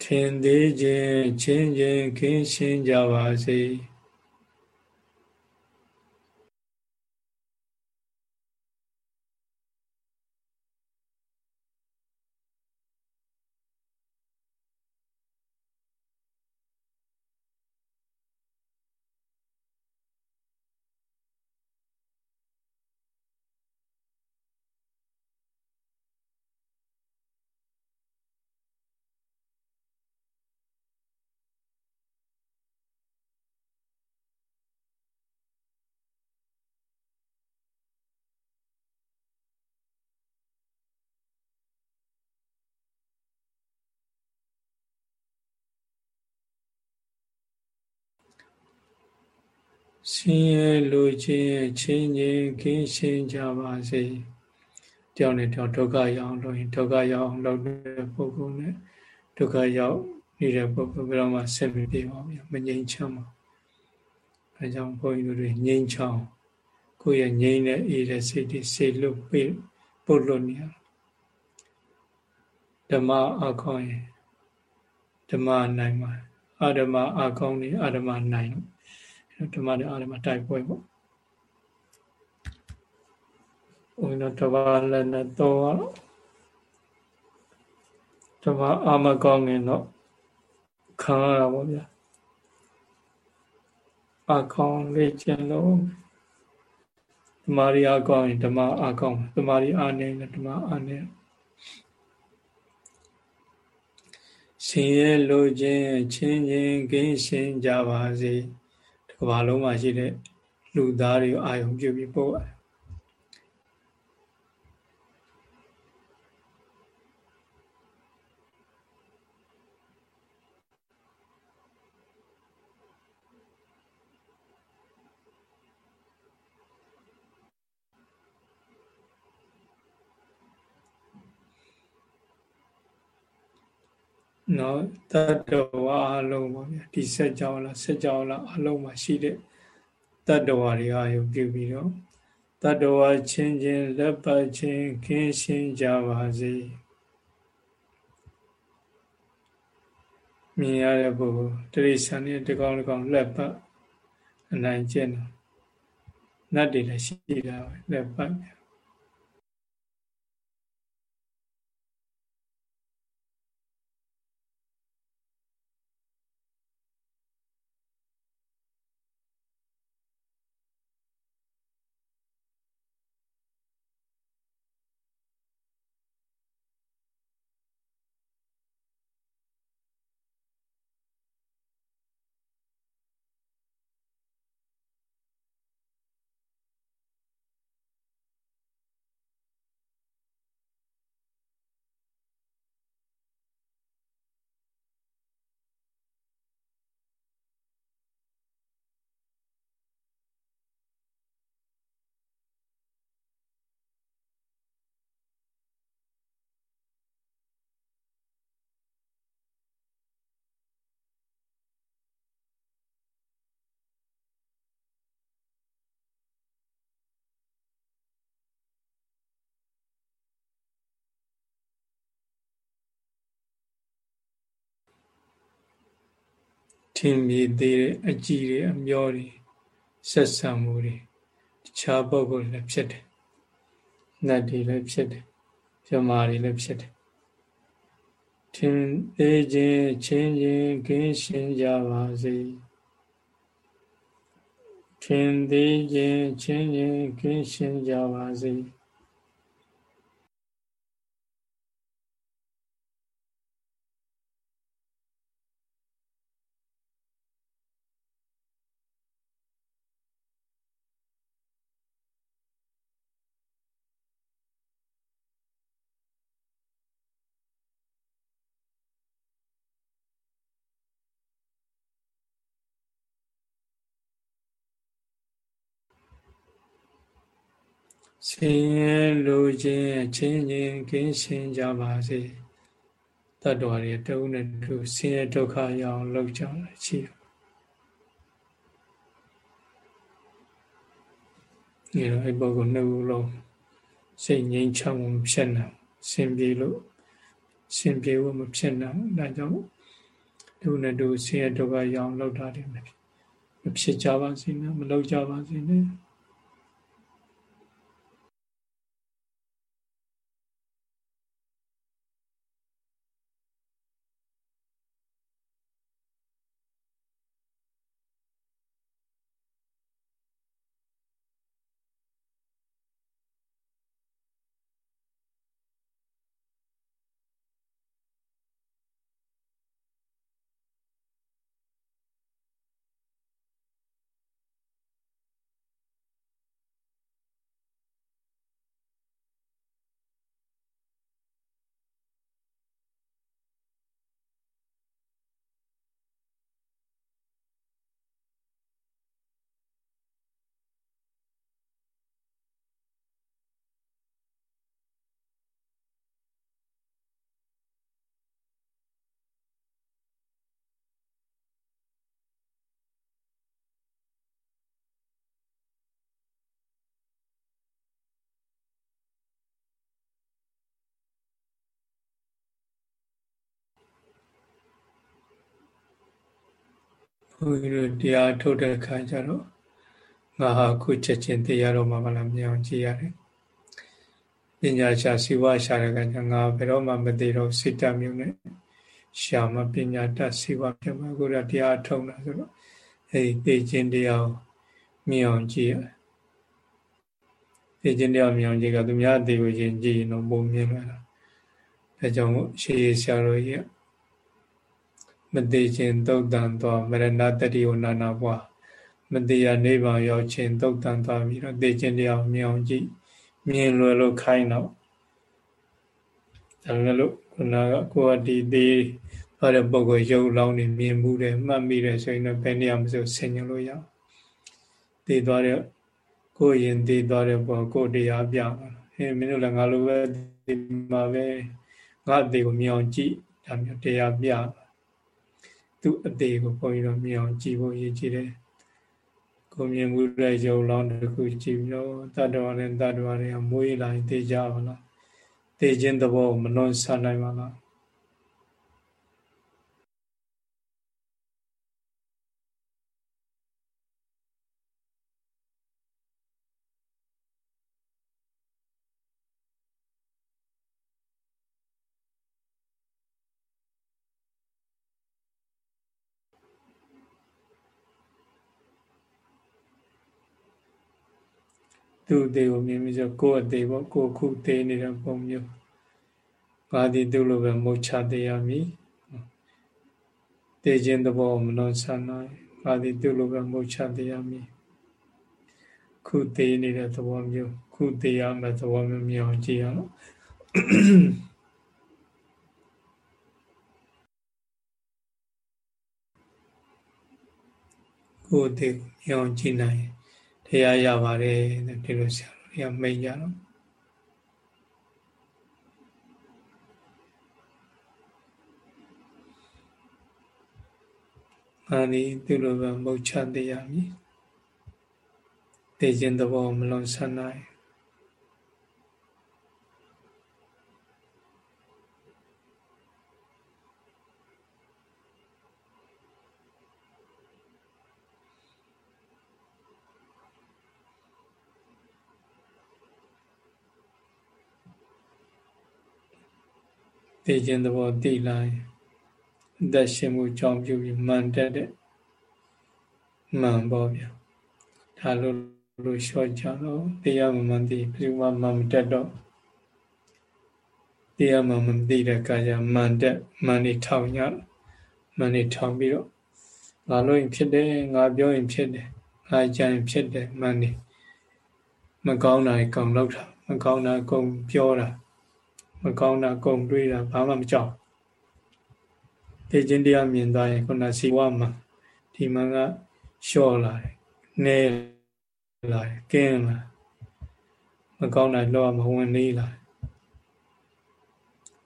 ထင်သေးခြင်းချင်းချင်းခင်းရှင်းကြပါစေ ဆင်းရဲလိုခြင်းချင်းချင်းခင်းရှင်းကြပါစေ။တယောက်နဲ့တယောက်ဒုက္ခရောက်လို့ရင်ဒုက္ခရောက်အောင်လုပ်တဲ့ပုဂ္ဂိုလ်နဲ့ဒုက္ခရောက်နေတဲ့ပုဂ္ဂိုလ်ဘယ်တော့မှဆက်မပြေပါဘူးမငြိမ်ချမ်းပါအဲကြောင့်ဘုန်းကြီးတို့တွေငြိမ်ချမ်းကိုယ့်ရဲ့ငြိမ်တဲ့အေးတဲ့စိတ်တွေစေလွတ်ပိပုတ်လွတ်နေရဓမ္မအကောင်းရင်ဓမ္မနိုင်ပါအာဓမ္မအကောင်းနေအာဓမ္မနိုင်လို့ ဓမ္မနဲ့အာဓမ္မတိုက်ပွဲပေါ့ဘုန်းကြီးတို့တပါးလည်းနဲ့တော့ဓမ္မအာမကောင်းရင်တော့ခံရတာပေါ့ဗျာအကောင်းလေးကျင်လို့ဓမ္မရီအကောင်းရင်ဓမ္မအကောင်းဓမ္မရီအာနေဓမ္မအာနေရှင်ရဲ့လိုခြင်းချင်းချင်းကင်းရှင်းကြပါစေဒီ ကဘာလုံးမှာရှိတဲ့လူသားတွေအာယုံပြုပြီးပို့ရတယ် နော်တတ္တဝါအလုံးပါဗျာဒီဆက်ကြောင်းလားဆက်ကြောင်းလားအလုံးမှာရှိတဲ့တတ္တဝါတွေအာယုပြုပြီးတော့တတ္တဝါချင်းချင်းလက်ပတ်ချင်းခင်းရှင်းကြပါစေမြင်ရတဲ့ပုဂ္ဂိုလ်တိရိစ္ဆာန်နဲ့တကောင်တကောင်လက်ပတ်အနိုင်ကျင့်တယ်နတ်တွေလည်းရှိတာပဲလက်ပတ် ထင်မြည်သေးတဲ့အကြည်တွေအမျောတွေဆက်ဆံမှုတွေတခြားပုဂ္ဂိုလ်လည်းဖြစ်တယ်။နတ်တွေလည်းဖြစ်တယ်။ပြမာတွေလည်းဖြစ်တယ်။ထင်သေးခြင်းချင်းချင်းကင်းရှင်းကြပါစေ။ထင်သေးခြင်းချင်းချင်းကင်းရှင်းကြပါစေ။ ဆင်းရဲလိုခြင်းချင်းချင်းကင်းရှင်းကြပါစေတတ္တဝါတွေတဝုနဲ့တူဆင်းရဲဒုက္ခရအောင်လုပ်ကြတာရှိတယ်ဒီတော့အဲ့ပုဂ္ဂိုလ်နှစ်ခုလုံးစိတ်ငြိမ်းချမ်းမှုဖြစ်နိုင်ဆင်ပြေလို့ဆင်ပြေဖို့မဖြစ်နိုင်ဒါကြောင့်ဒုနဲ့ဒုဆင်းရဲဒုက္ခရအောင်လုပ်တာတွေမဖြစ်ကြပါစေနဲ့မလုပ်ကြပါစေနဲ့ ဘုန်းကြီးတို့တရားထုတ်တဲ့ခါကျတော့ငါဟာခုချက်ချင်းသိရတော့မှာမလားမြောင်ကြည့်ရတယ်ပညာရှာစီဝါရှာတဲ့ကငါဘယ်တော့မှမသိတော့စိတ်တမျိုးနဲ့ရှာမပညာတတ်စီဝါဖြစ်မှာကိုယ်ကတရားထုံတာဆိုတော့အဲဒီသိခြင်းတရားကိုမြင်အောင်ကြည့်ရသိခြင်းတရားမြင်အောင်ကြည့်ကသူများသိကိုရင်ကြည့်ရင်တော့ပုံမြင်လာတာဒါကြောင့်ရှေးဆရာတော်ကြီး မသိခြင်းသုတ်တန်သွားမရဏတတိယနာနာဘွားမသိရနိဗ္ဗာန်ရောက်ခြင်းသုတ်တန်သွားပြီးတော့သိခြင်းတရားမြင်အောင်ကြည့်မြင်လွယ်လို့ခိုင်းတော့ဒါပေမဲ့လို့ခုနကကိုယ်ကဒီသေးသွားတဲ့ပုံကိုရုပ်လောင်းနေမြင်မှုတယ်မှတ်မိတယ်ဆိုရင်တော့ဘယ်နေရာမှာဆိုဆင်ញလို့ရအောင်သေသွားတဲ့ကိုယ်ရင်သေသွားတဲ့ပုံကိုယ်တရားပြမှာဟင်းမင်းတို့လည်းငါလိုပဲဒီမှာပဲငါအသေးကိုမြင်အောင်ကြည့်ဒါမျိုးတရားပြ သူအသေးကိုပုံပြီးတော့မြင်အောင်ကြည့်ဖို့ရည်ကြည်တယ်ကိုမြင်မှုတဲ့ရုပ်လောင်းတစ်ခုကြည့်ပြီးတော့တတ္တဝါနဲ့တတ္တဝါတွေကမွေးလာရင်သိကြပါလားသိခြင်းသဘောမလွန်ဆန်နိုင်ပါလား သူ့အသေးကိုမြင်ပြီးဆိုကိုယ့်အသေးပေါ့ကိုယ်ခုသေးနေတဲ့ပုံမျိုးငါသည်သူ့လိုပဲမုတ်ချသေးရမည်သေခြင်းသဘောမလွန်ဆန်နိုင်ငါသည်သူ့လိုပဲမုတ်ချသေးရမည်ခုသေးနေတဲ့သဘောမျိုးခုသေးရမယ့်သဘောမျိုးမြင်အောင်ကြည့်ရအောင်ကိုယ်သေးမြင်အောင်ကြည့်နိုင် တရားရပါတယ်ဒီလိုဆရာတော်တွေကမိတ်ကြတော့အာဒီသူလိုပဲမုတ်ချတရားမည်သိခြင်းသဘောမလွန်ဆန်းနိုင် သိခြင်းသဘောသိလိုက်အသက်ရှင်မှုကြောင့်ပြုပြီးမှန်တက်တဲ့မှန်ပေါ့ဗျာဒါလို့လို့လျှော့ကြတော့တရားမမှန်သိဘယ်မှမှန်တက်တော့တရားမှမသိတဲ့ကာယမှန်တက်မှန်နေထောင်ရမှန်နေထောင်ပြီးတော့ငါလို့ရင်ဖြစ်တယ်ငါပြောရင်ဖြစ်တယ်ငါကြံရင်ဖြစ်တယ်မှန်နေမကောင်းတာကောင်လောက်တာမကောင်းတာကုန်ပြောတာ မကောင်းတာကုန်တွေးတာဘာမှမကြောက်သိချင်းတရားမြင်သွားရင်ခုနစီဝမှာဒီမှာကလျှော့လာတယ်နဲလာတယ်ကင်းလာမကောင်းတာလောမဝင်နေလာ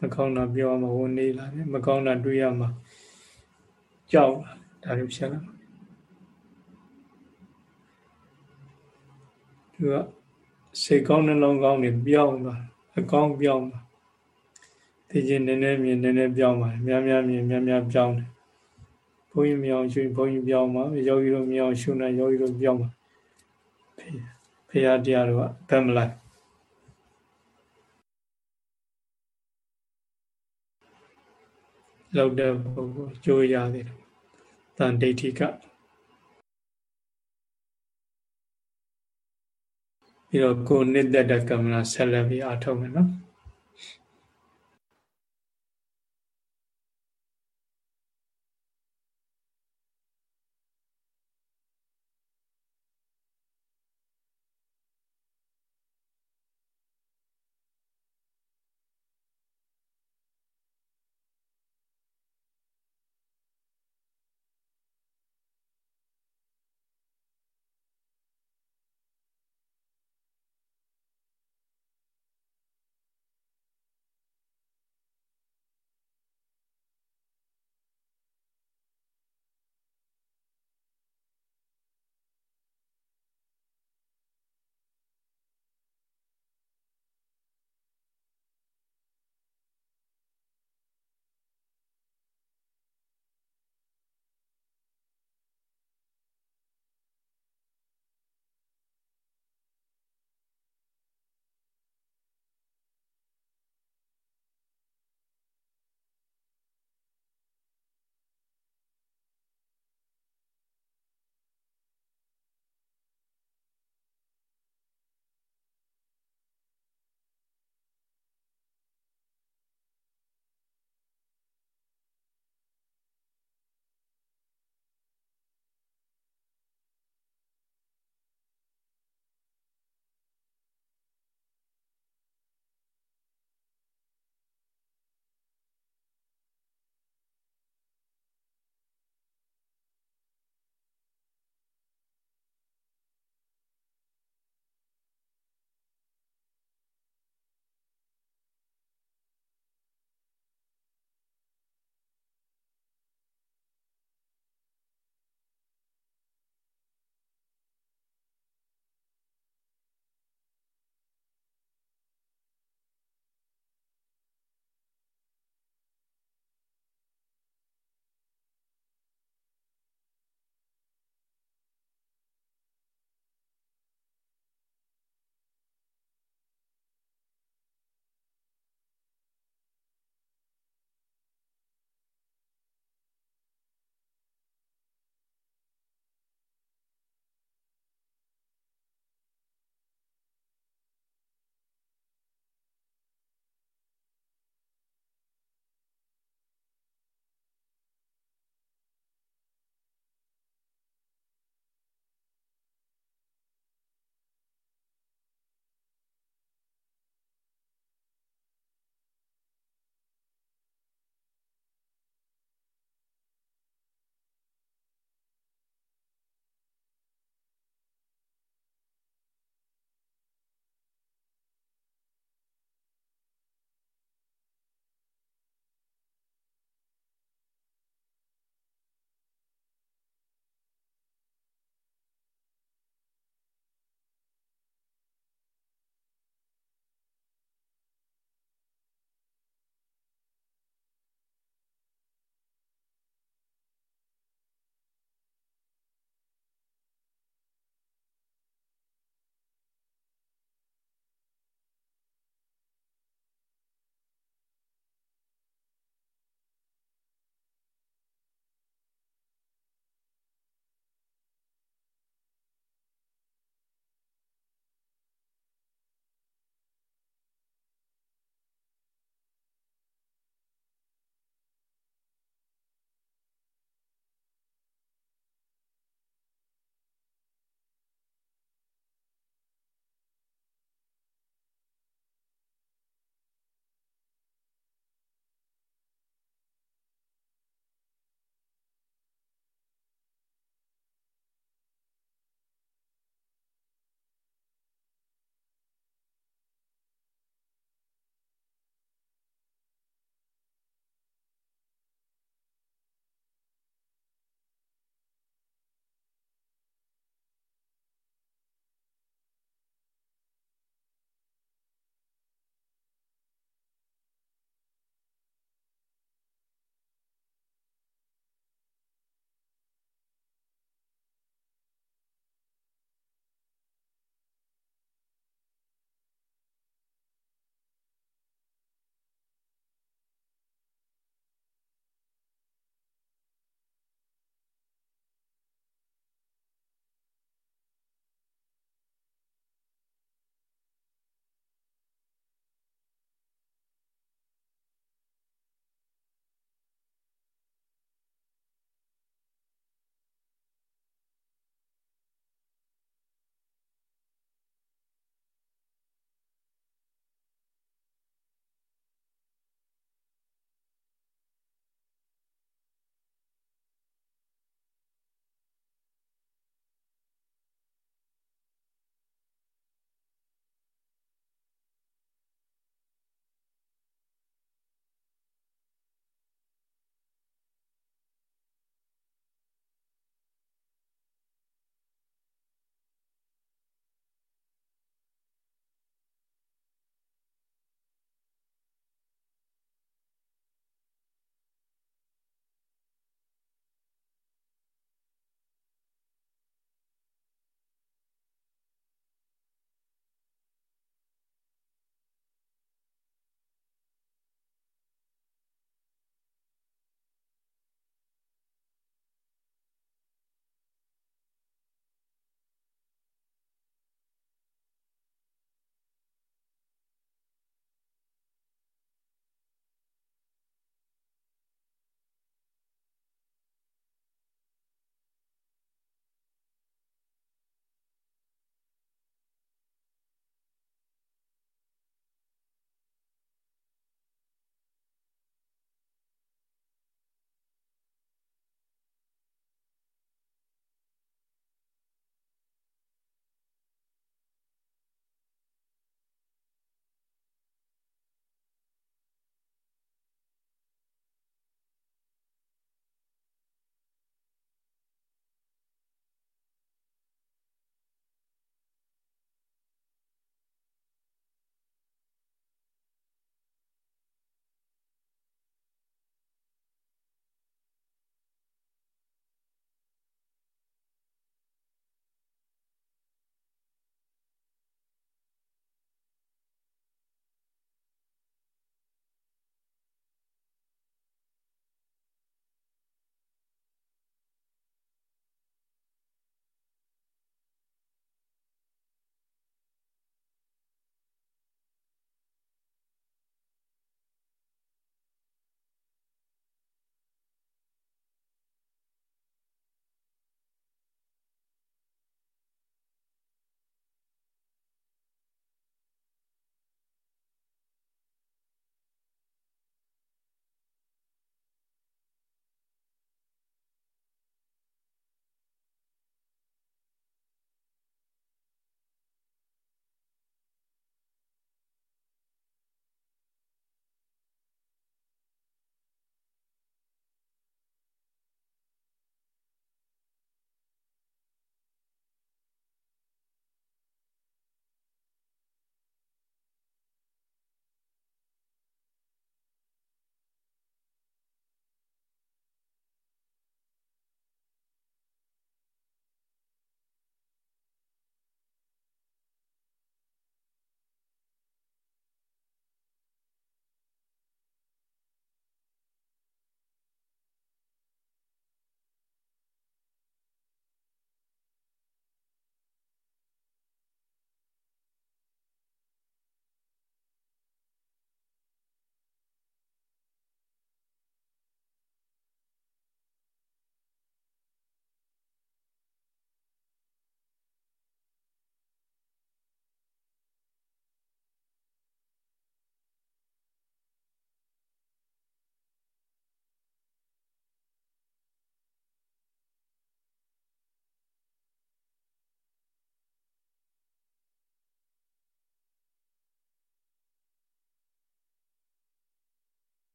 မကောင်းတာပြောမဝင်နေလာတယ်မကောင်းတာတွေးရမှာကြောက်လာဒါလိုဖြစ်လာသူကစိတ်ကောင်းနှလုံးကောင်းတွေပြောင်းသွားအကောင်းပြောင်းသွား သိချင်းနည်းနည်းမြင်နည်းနည်းပြောင်းပါတယ်များများမြင်များများပြောင်းတယ်ဘုန်းကြီးမြောင်ရှုဘုန်းကြီးပြောင်းပါယောဂီတို့မြောင်ရှုနေယောဂီတို့ပြောင်းပါဖေရတရားတို့ကဘယ်မလိုက်လောက်တဲ့ပုဂ္ဂိုလ်ကြိုးရသေးတယ်တန်ဒိဋ္ဌိကပြီးတော့ကိုနှစ်သက်တဲ့ကမ္မနာဆက်လက်ပြီးအားထုတ်မယ်နော်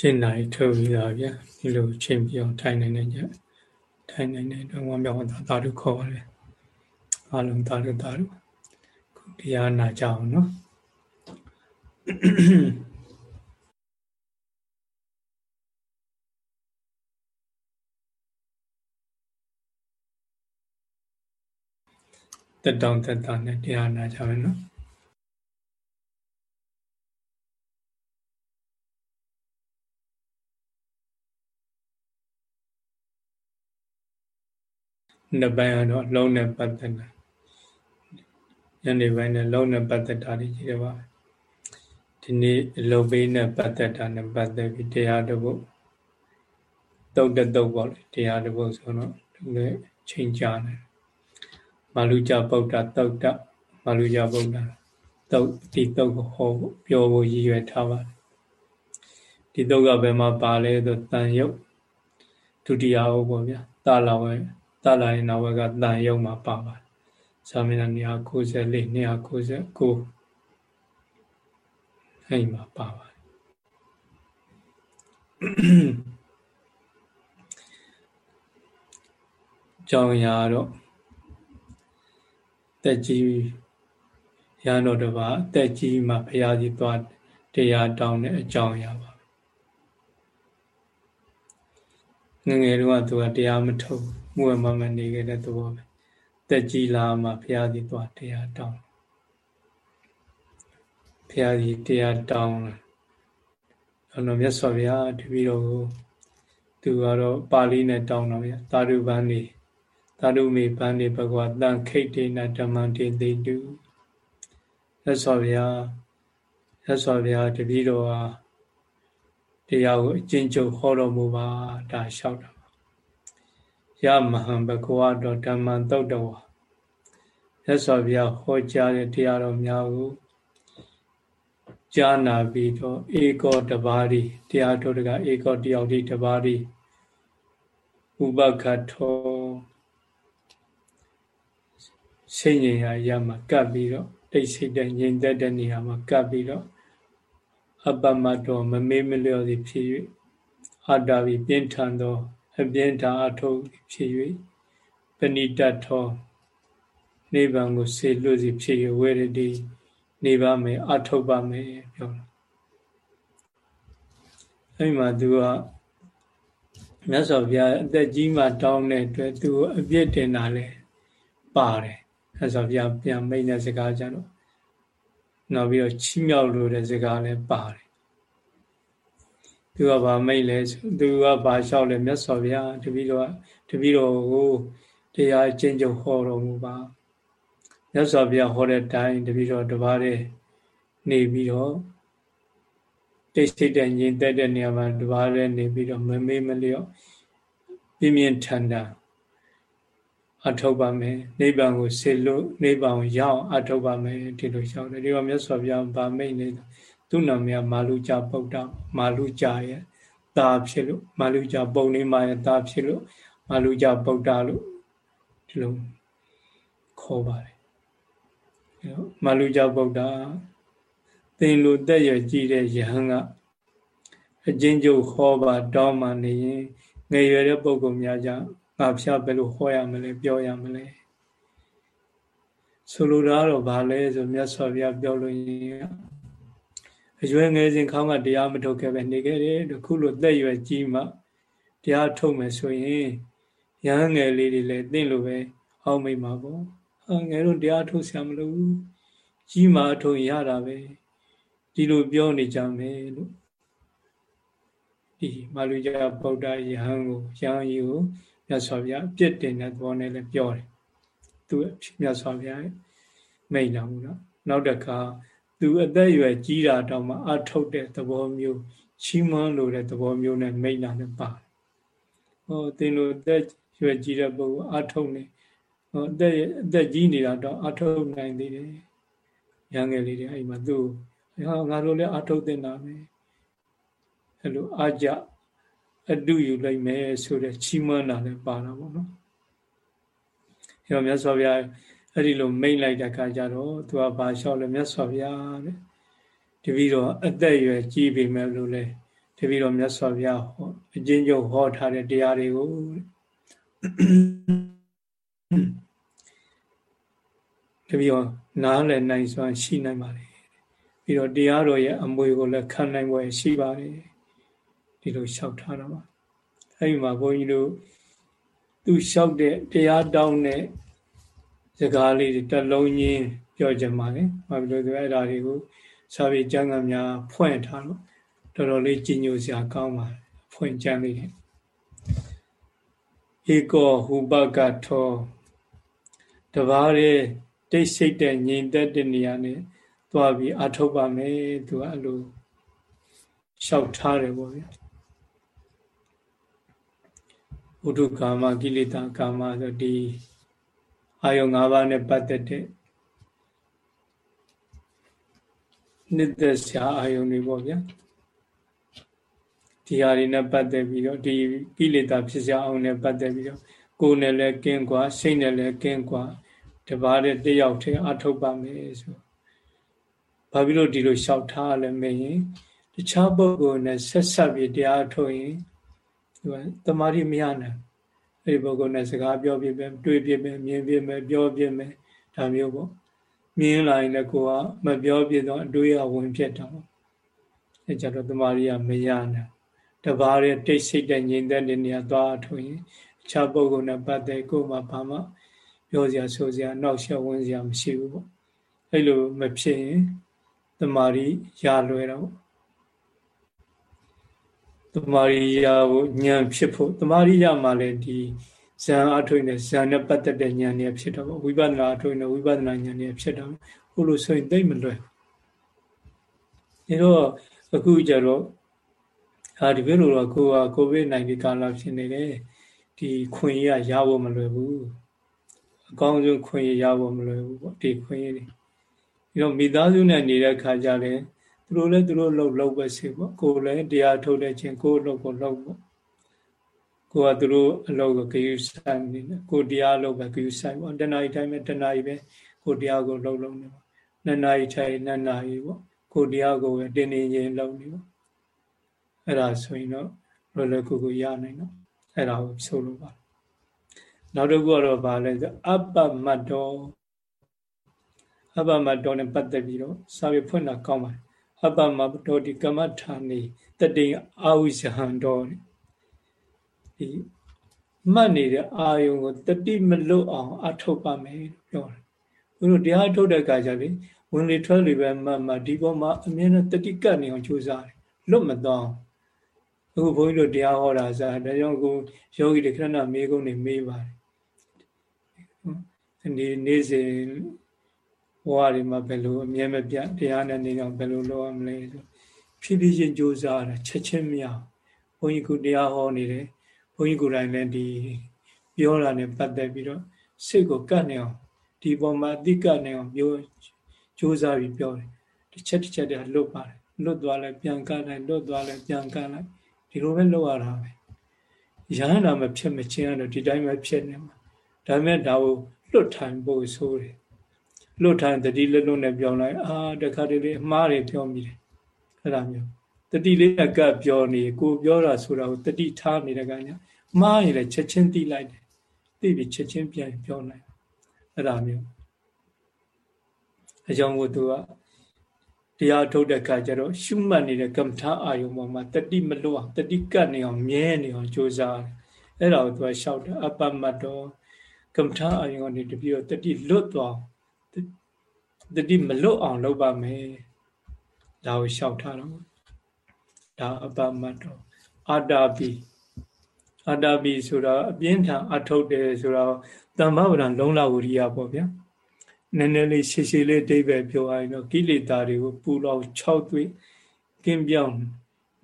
ရှင်းနိုင်ထုတ်ပြီးသားဗျာဒီလိုချိန်ပြအောင်ထိုင်နိုင်နေကြထိုင်နိုင်နေတော့ဝမ်းမြောက်တာသာဓုခေါ်ပါလေအလုံးသာဓုသာဓုတရားနာကြအောင်နော်တက်တောင်တက်တာနဲ့တရားနာကြမယ်နော် နှစ်ပိုင်းကတော့လုံးနဲ့ပတ်သက်တာညနေပိုင်းနဲ့လုံးနဲ့ပတ်သက်တာတွေကြီးတယ်ပါဒီနေ့အလုပ်ပေးနဲ့ပတ်သက်တာနဲ့ပတ်သက်ပြီးတရားတစ်ပုဒ်တုတ်တုတ်ပေါ့လေတရားတစ်ပုဒ်ဆိုတော့သူလည်းချိန်ကြတယ်မာလူကြပုဒ္ဒတုတ်တမာလူကြပုဒ္ဒတုတ်ဒီတုတ်ကိုဟောပြောဖို့ရည်ရွယ်ထားပါတယ်ဒီတုတ်ကဘယ်မှာပါလဲဆိုတန်ရုပ်ဒုတိယဟုတ်ပေါ့ဗျာတာလာဝဲ တာလာရင်နောက်ဘက်ကတန်ရုပ်မှာပါပါတယ်စာမျက်နှာ294 299အဲ့မှာပါပါတယ်ကြောင်ရာတော့တက်ကြီးရဟန်းတော်တစ်ပါးတက်ကြီးမှဘုရားကြီးသွားတရားတောင်းတဲ့အကြောင်းအရာပါငငယ်တုန်းကသူကတရားမထုတ် မှုဝမမနေခဲ့တဲ့သဘောပဲတက်ကြီးလာမှဘုရားကြီးသွားတရားတောင်းဘုရားကြီးတရားတောင်းအလုံးမြတ်စွာဘုရားတပည့်တော်ကိုသူကတော့ပါဠိနဲ့တောင်းတော့ဗျာသာဓုပန်နေသာဓုမေပန်နေဘဂဝတံခိတ်တေနဓမ္မတေတိတုမြတ်စွာဘုရားမြတ်စွာဘုရားတပည့်တော်ဟာတရားကိုအကျဉ်းချုပ်ဟောတော်မူပါဒါလျှောက်တာ ယမဟံဘဂဝတောဓမ္မံသုတ်တဝါမြတ်စွာဘုရားဟောကြားတဲ့တရားတော်များကိုကြားနာပြီးတော့ဧကောတပါးရီတရားတော်တကဧကောတယောက်ဒီတပါးရီဥပခတ်ထောစိတ်ငြိမ်ရာရမှာကပ်ပြီးတော့တိတ်ဆိတ်တဲ့ငြိမ်သက်တဲ့နေရာမှာကပ်ပြီးတော့အပမတ်တော်မမေးမလျော်သည်ဖြစ်၍အတ္တဝိပြင်းထန်သော အပြင်းထန်အထုပ်ဖြစ်၍ပဏိတတ်သောနိဗ္ဗာန်ကိုဆေလွတ်စီဖြစ်၍ဝေရတိနေပါမယ်အထုတ်ပါမယ်ပြောတာအဲ့မှာသူကမြတ်စွာဘုရားအသက်ကြီးမှတောင်းတဲ့အတွက်သူအပြစ်တင်တာလဲပါတယ်မြတ်စွာဘုရားပြန်မိတ်တဲ့စကားကြတော့နောက်ပြီးတော့ချီးမြှောက်လို့တဲ့စကားလည်းပါတယ် သူကဗာမိတ်လဲသူကဗာလျှောက်လဲမြတ်စွာဘုရားတပည့်တော်တပည့်တော်ကိုတရားကျင့်ကြုံဟောတော်မူပါမြတ်စွာဘုရားဟောတဲ့အတိုင်းတပည့်တော်တပါးတည်းနေပြီးတော့တိတ်ဆိတ်တဲ့ညင်သက်တဲ့နေရာမှာတပါးတည်းနေပြီးတော့မမေးမလျော့ပြင်းပြင်းထန်ထန်အထောက်ပါမယ်နိဗ္ဗာန်ကိုဆေလို့နိဗ္ဗာန်ကိုရအောင်အထောက်ပါမယ်ဒီလိုလျှောက်တယ်ဒီတော့မြတ်စွာဘုရားဗာမိတ်နေ သူ့နာမည်မာလူကြပုဒ္ဒမာလူကြရဲ့တာဖြစ်လို့မာလူကြပုံနေမှာရဲ့တာဖြစ်လို့မာလူကြပုဒ္ဒလို့ဒီလိုခေါ်ပါတယ်မာလူကြပုဒ္ဒသင်လိုတက်ရကြည့်တဲ့ယဟန်ကအချင်းကျုပ်ဟောပါတောင်းမှနေရင်ငယ်ရွယ်တဲ့ပုဂ္ဂိုလ်များကြငါဖျားဘယ်လိုဟောရမလဲပြောရမလဲဆိုလိုတာတော့ဗာလဲဆိုမြတ်စွာဘုရားပြောလို့ရင် အရွယ်ငယ်စဉ်ခေါင်းကတရားမထုတ်ခဲ့ပဲနေခဲ့တယ်တခုလိုသက်ရွယ်ကြီးမှတရားထုတ်မယ်ဆိုရင်ရဟန်းငယ်လေးတွေလည်းသိလို့ပဲအောက်မိတ်မှာပေါ့ငယ်တို့တရားထုတ်ဆရာမလို့ကြီးမှထုတ်ရတာပဲဒီလိုပြောနေကြမယ်လို့ဒီမာလူကြဗုဒ္ဓယဟန်ကိုယဟန်ကြီးကိုမြတ်စွာဘုရားပြစ်တင်တဲ့သဘောနဲ့လည်းပြောတယ်သူမြတ်စွာဘုရားမိန့်တော်မူတော့နောက်တစ်ခါ သူအသက်အရွယ်ကြီးတာတောင်မှအထုတ်တဲ့သဘောမျိုးချီးမွမ်းလိုတဲ့သဘောမျိုးနဲ့မိန့်တာလည်းပါတယ်ဟောသင်တို့အသက်ရွယ်ကြီးတဲ့ပုဂ္ဂိုလ်အထုတ်နေဟောအသက်အသက်ကြီးနေတာတော့အထုတ်နိုင်သေးတယ်ရန်ငယ်လေးတွေအဲ့မှာသူဟာငါတို့လည်းအထုတ်တင်တာပဲအဲ့လိုအကြအတုယူလိုက်မယ်ဆိုတဲ့ချီးမွမ်းတာလည်းပါတာပေါ့နော်အဲ့တော့မြတ်စွာဘုရား အဲ့ဒီလိုမိတ်လိုက်တဲ့အခါကျတော့သူကဘာလျှောက်လဲမြတ်စွာဘုရားတဲ့တပည့်တော်အသက်အရွယ်ကြီးပြီမဲ့လို့လဲတပည့်တော်မြတ်စွာဘုရားဟောအကျဉ်းချုပ်ဟောထားတဲ့တရားတွေကိုတပည့်တော်နားလည်နိုင်စွာရှိနိုင်ပါလေပြီးတော့တရားတော်ရဲ့အမွေကိုလည်းခံနိုင်ွယ်ရှိပါတယ်ဒီလိုလျှောက်ထားတာပါအဲဒီမှာဘုန်းကြီးတို့သူလျှောက်တဲ့တရားတောင်းတဲ့ စကားလေးတစ်လုံးချင်းပြောကြပါလေဘာဖြစ်လို့လဲအဲ့ဒါတွေကိုစာပေကျမ်းဂန်များဖွင့်ထားလို့တော်တော်လေးကြီးညိုစရာကောင်းပါတယ်ဖွင့်ကြလေးတယ်ဧကောဟူပကထောတဘာရဲ့တိတ်ဆိတ်တဲ့ငြိမ်သက်တဲ့နေရာနဲ့သွားပြီးအထုတ်ပါမယ်သူကအဲ့လိုလျှောက်ထားတယ်ပေါ့ဗျာဘုဒ္ဓကာမကိလေသာကာမဆိုဒီ အာယုံ၅ပါးနဲ့ပတ်သက်တဲ့နှစ်သက်ရှားအာယုံတွေပေါ့ဗျာဒီဟာတွေနဲ့ပတ်သက်ပြီးတော့ဒီကိလေသာဖြစ်စရာအောင်နဲ့ပတ်သက်ပြီးတော့ကိုယ်နဲ့လည်းကင်းကွာစိတ်နဲ့လည်းကင်းကွာတပါးတဲ့တယောက်ထဲအထောက်ပါမယ်ဆိုဘာဖြစ်လို့ဒီလိုလျှောက်ထားလဲမင်းရင်တခြားပုဂ္ဂိုလ်နဲ့ဆက်ဆက်ပြီးတရားထုတ်ရင်ဒီကတမာရီမရနိုင် အဲဒီပုဂ္ဂိုလ်နဲ့စကားပြောပြမယ်တွေ့ပြမယ်မြင်ပြမယ်ပြောပြမယ်ဒါမျိုးပေါ့မြင်လာရင်လည်းကိုကမပြောပြတော့အတွေးအဝင်ဖြစ်တာပေါ့အဲကြတော့တမာတိကမရနိုင်တပါးရဲ့တိတ်ဆိတ်တဲ့ငြိမ်သက်တဲ့နေရာသွားထုတ်ရင်အခြားပုဂ္ဂိုလ်နဲ့ပတ်သက်ကိုမှဘာမှပြောစရာဆိုစရာနောက်ရှက်ဝင်စရာမရှိဘူးပေါ့အဲ့လိုမဖြစ်ရင်တမာရီရလွယ်တော့ တမာရီရဖို့ဉာဏ်ဖြစ်ဖို့တမာရီရမှလည်းဒီဇံအထွေနဲ့ဇံနဲ့ပတ်သက်တဲ့ဉာဏ်တွေဖြစ်တော့ဝိပဿနာအထွေနဲ့ဝိပဿနာဉာဏ်တွေဖြစ်တော့ဟိုလိုဆိုရင်သိမလွယ်အဲတော့အခုကျတော့ဟာဒီဘက်လိုတော့ကိုကကိုဗစ် -19 ကာလဖြစ်နေတယ်ဒီခွင့်ရရဖို့မလွယ်ဘူးအကောင်းဆုံးခွင့်ရဖို့မလွယ်ဘူးပေါ့ဒီခွင့်ရတွေပြီးတော့မိသားစုနဲ့နေတဲ့ခါကျလည်း သူတို့လည်းသူတို့လှုပ်လှုပ်ပဲစီပေါ့ကိုယ်လည်းတရားထုတ်တဲ့ချင်းကိုယ်လှုပ်ကိုလှုပ်ပေါ့ကိုကသူတို့အလုပ်ကိုဂယုဆိုင်နေတယ်ကိုတရားလုပ်ပဲဂယုဆိုင်ပေါ့တဏှာကြီးတိုင်းပဲတဏှာကြီးပဲကိုတရားကိုလှုပ်လှုပ်နေပေါ့နှစ်နာရီထိုင်နှစ်နာရီပေါ့ကိုတရားကိုပဲတင်းနေရင်လှုပ်နေပေါ့အဲ့ဒါဆိုရင်တော့လောလောကူကူရနိုင်တော့အဲ့ဒါကိုဆိုလိုပါနောက်တစ်ခုကတော့ဗာလဲဆိုအပ္ပမတ်တော်အပ္ပမတ်တော်နဲ့ပတ်သက်ပြီးတော့စာပေဖွင့်တာကောင်းပါတယ် အပ္ပမတ်တော်ဒီကမ္မထာနေတတိအာဝိဇဟံတော်ဒီမှတ်နေတဲ့အာယုံကိုတတိမလွတ်အောင်အထုတ်ပါမယ်လို့ပြောတယ်ဘုရားတရားထုတ်တဲ့အခါကျလေဝင်လေထွက်လေပဲမှတ်မှဒီပေါ်မှာအမြဲတမ်းတတိကတ်နေအောင်ကြိုးစားတယ်လွတ်မသွားအခုဘုန်းကြီးတို့တရားဟောတာစားဒါကြောင့်ကိုယောဂီတွေခဏမေးကုန်နေမေးပါတယ်ဒီနေ့စဉ် ဘဝတွေမှာဘယ်လိုအမြဲမပြတ်တရားနဲ့နေအောင်ဘယ်လိုလုပ်ရမလဲဆိုဖြည်းဖြည်းချင်းကြိုးစားတာချက်ချင်းမရဘုန်းကြီးကတရားဟောနေတယ်ဘုန်းကြီးကိုယ်တိုင်လည်းဒီပြောတာနဲ့ပတ်သက်ပြီးတော့စိတ်ကိုကတ်နေအောင်ဒီပုံမှာအတိကတ်နေအောင်ပြောကြိုးစားပြီးပြောတယ်တစ်ချက်တစ်ချက်တည်းလွတ်ပါတယ်လွတ်သွားလဲပြန်ကတ်လိုက်လွတ်သွားလဲပြန်ကတ်လိုက်ဒီလိုပဲလုပ်ရတာပဲရဟန္တာမဖြစ်မချင်းကတော့ဒီတိုင်းပဲဖြစ်နေမှာဒါပေမဲ့ဒါကိုလွတ်ထိုင်ဖို့ဆိုတယ် လွတ်ထိုင်တတိလွတ်လွတ်နဲ့ပြောလိုက်အာတခါတလေအမှားတွေပြောမိတယ်အဲ့ဒါမျိုးတတိလေးကပ်ပြောနေကိုပြောတာဆိုတာကိုတတိထားနေတဲ့ကညာမှားရင်လည်းချက်ချင်းသိလိုက်တယ်သိပြီးချက်ချင်းပြန်ပြောနိုင်အဲ့ဒါမျိုးအကြောင်းကိုသူကတရားထုတ်တဲ့အခါကျတော့ရှုမှတ်နေတဲ့ကမ္မထာအာယုံပေါ်မှာတတိမလွတ်အောင်တတိကတ်နေအောင်မြဲနေအောင်ကြိုးစားတယ်အဲ့ဒါကိုသူကလျှောက်တယ်အပမတ်တော်ကမ္မထာအာယုံကနေတပြီးတော့တတိလွတ်သွား တတိမလွတ်အောင်လုပ်ပါမယ်ဒါကိုလျှောက်ထားတော့ဒါအပမတ်တော်အာတာပိအာတာပိဆိုတာအပြင်းထန်အထုတ်တယ်ဆိုတော့တမ္မဗရံလုံးလာဝရိယပေါ့ဗျာနည်းနည်းလေးရှည်ရှည်လေးအဓိပ္ပာယ်ပြောရရင်တော့ကိလေသာတွေကိုပူလောင်6သွေးကင်းပြောင်း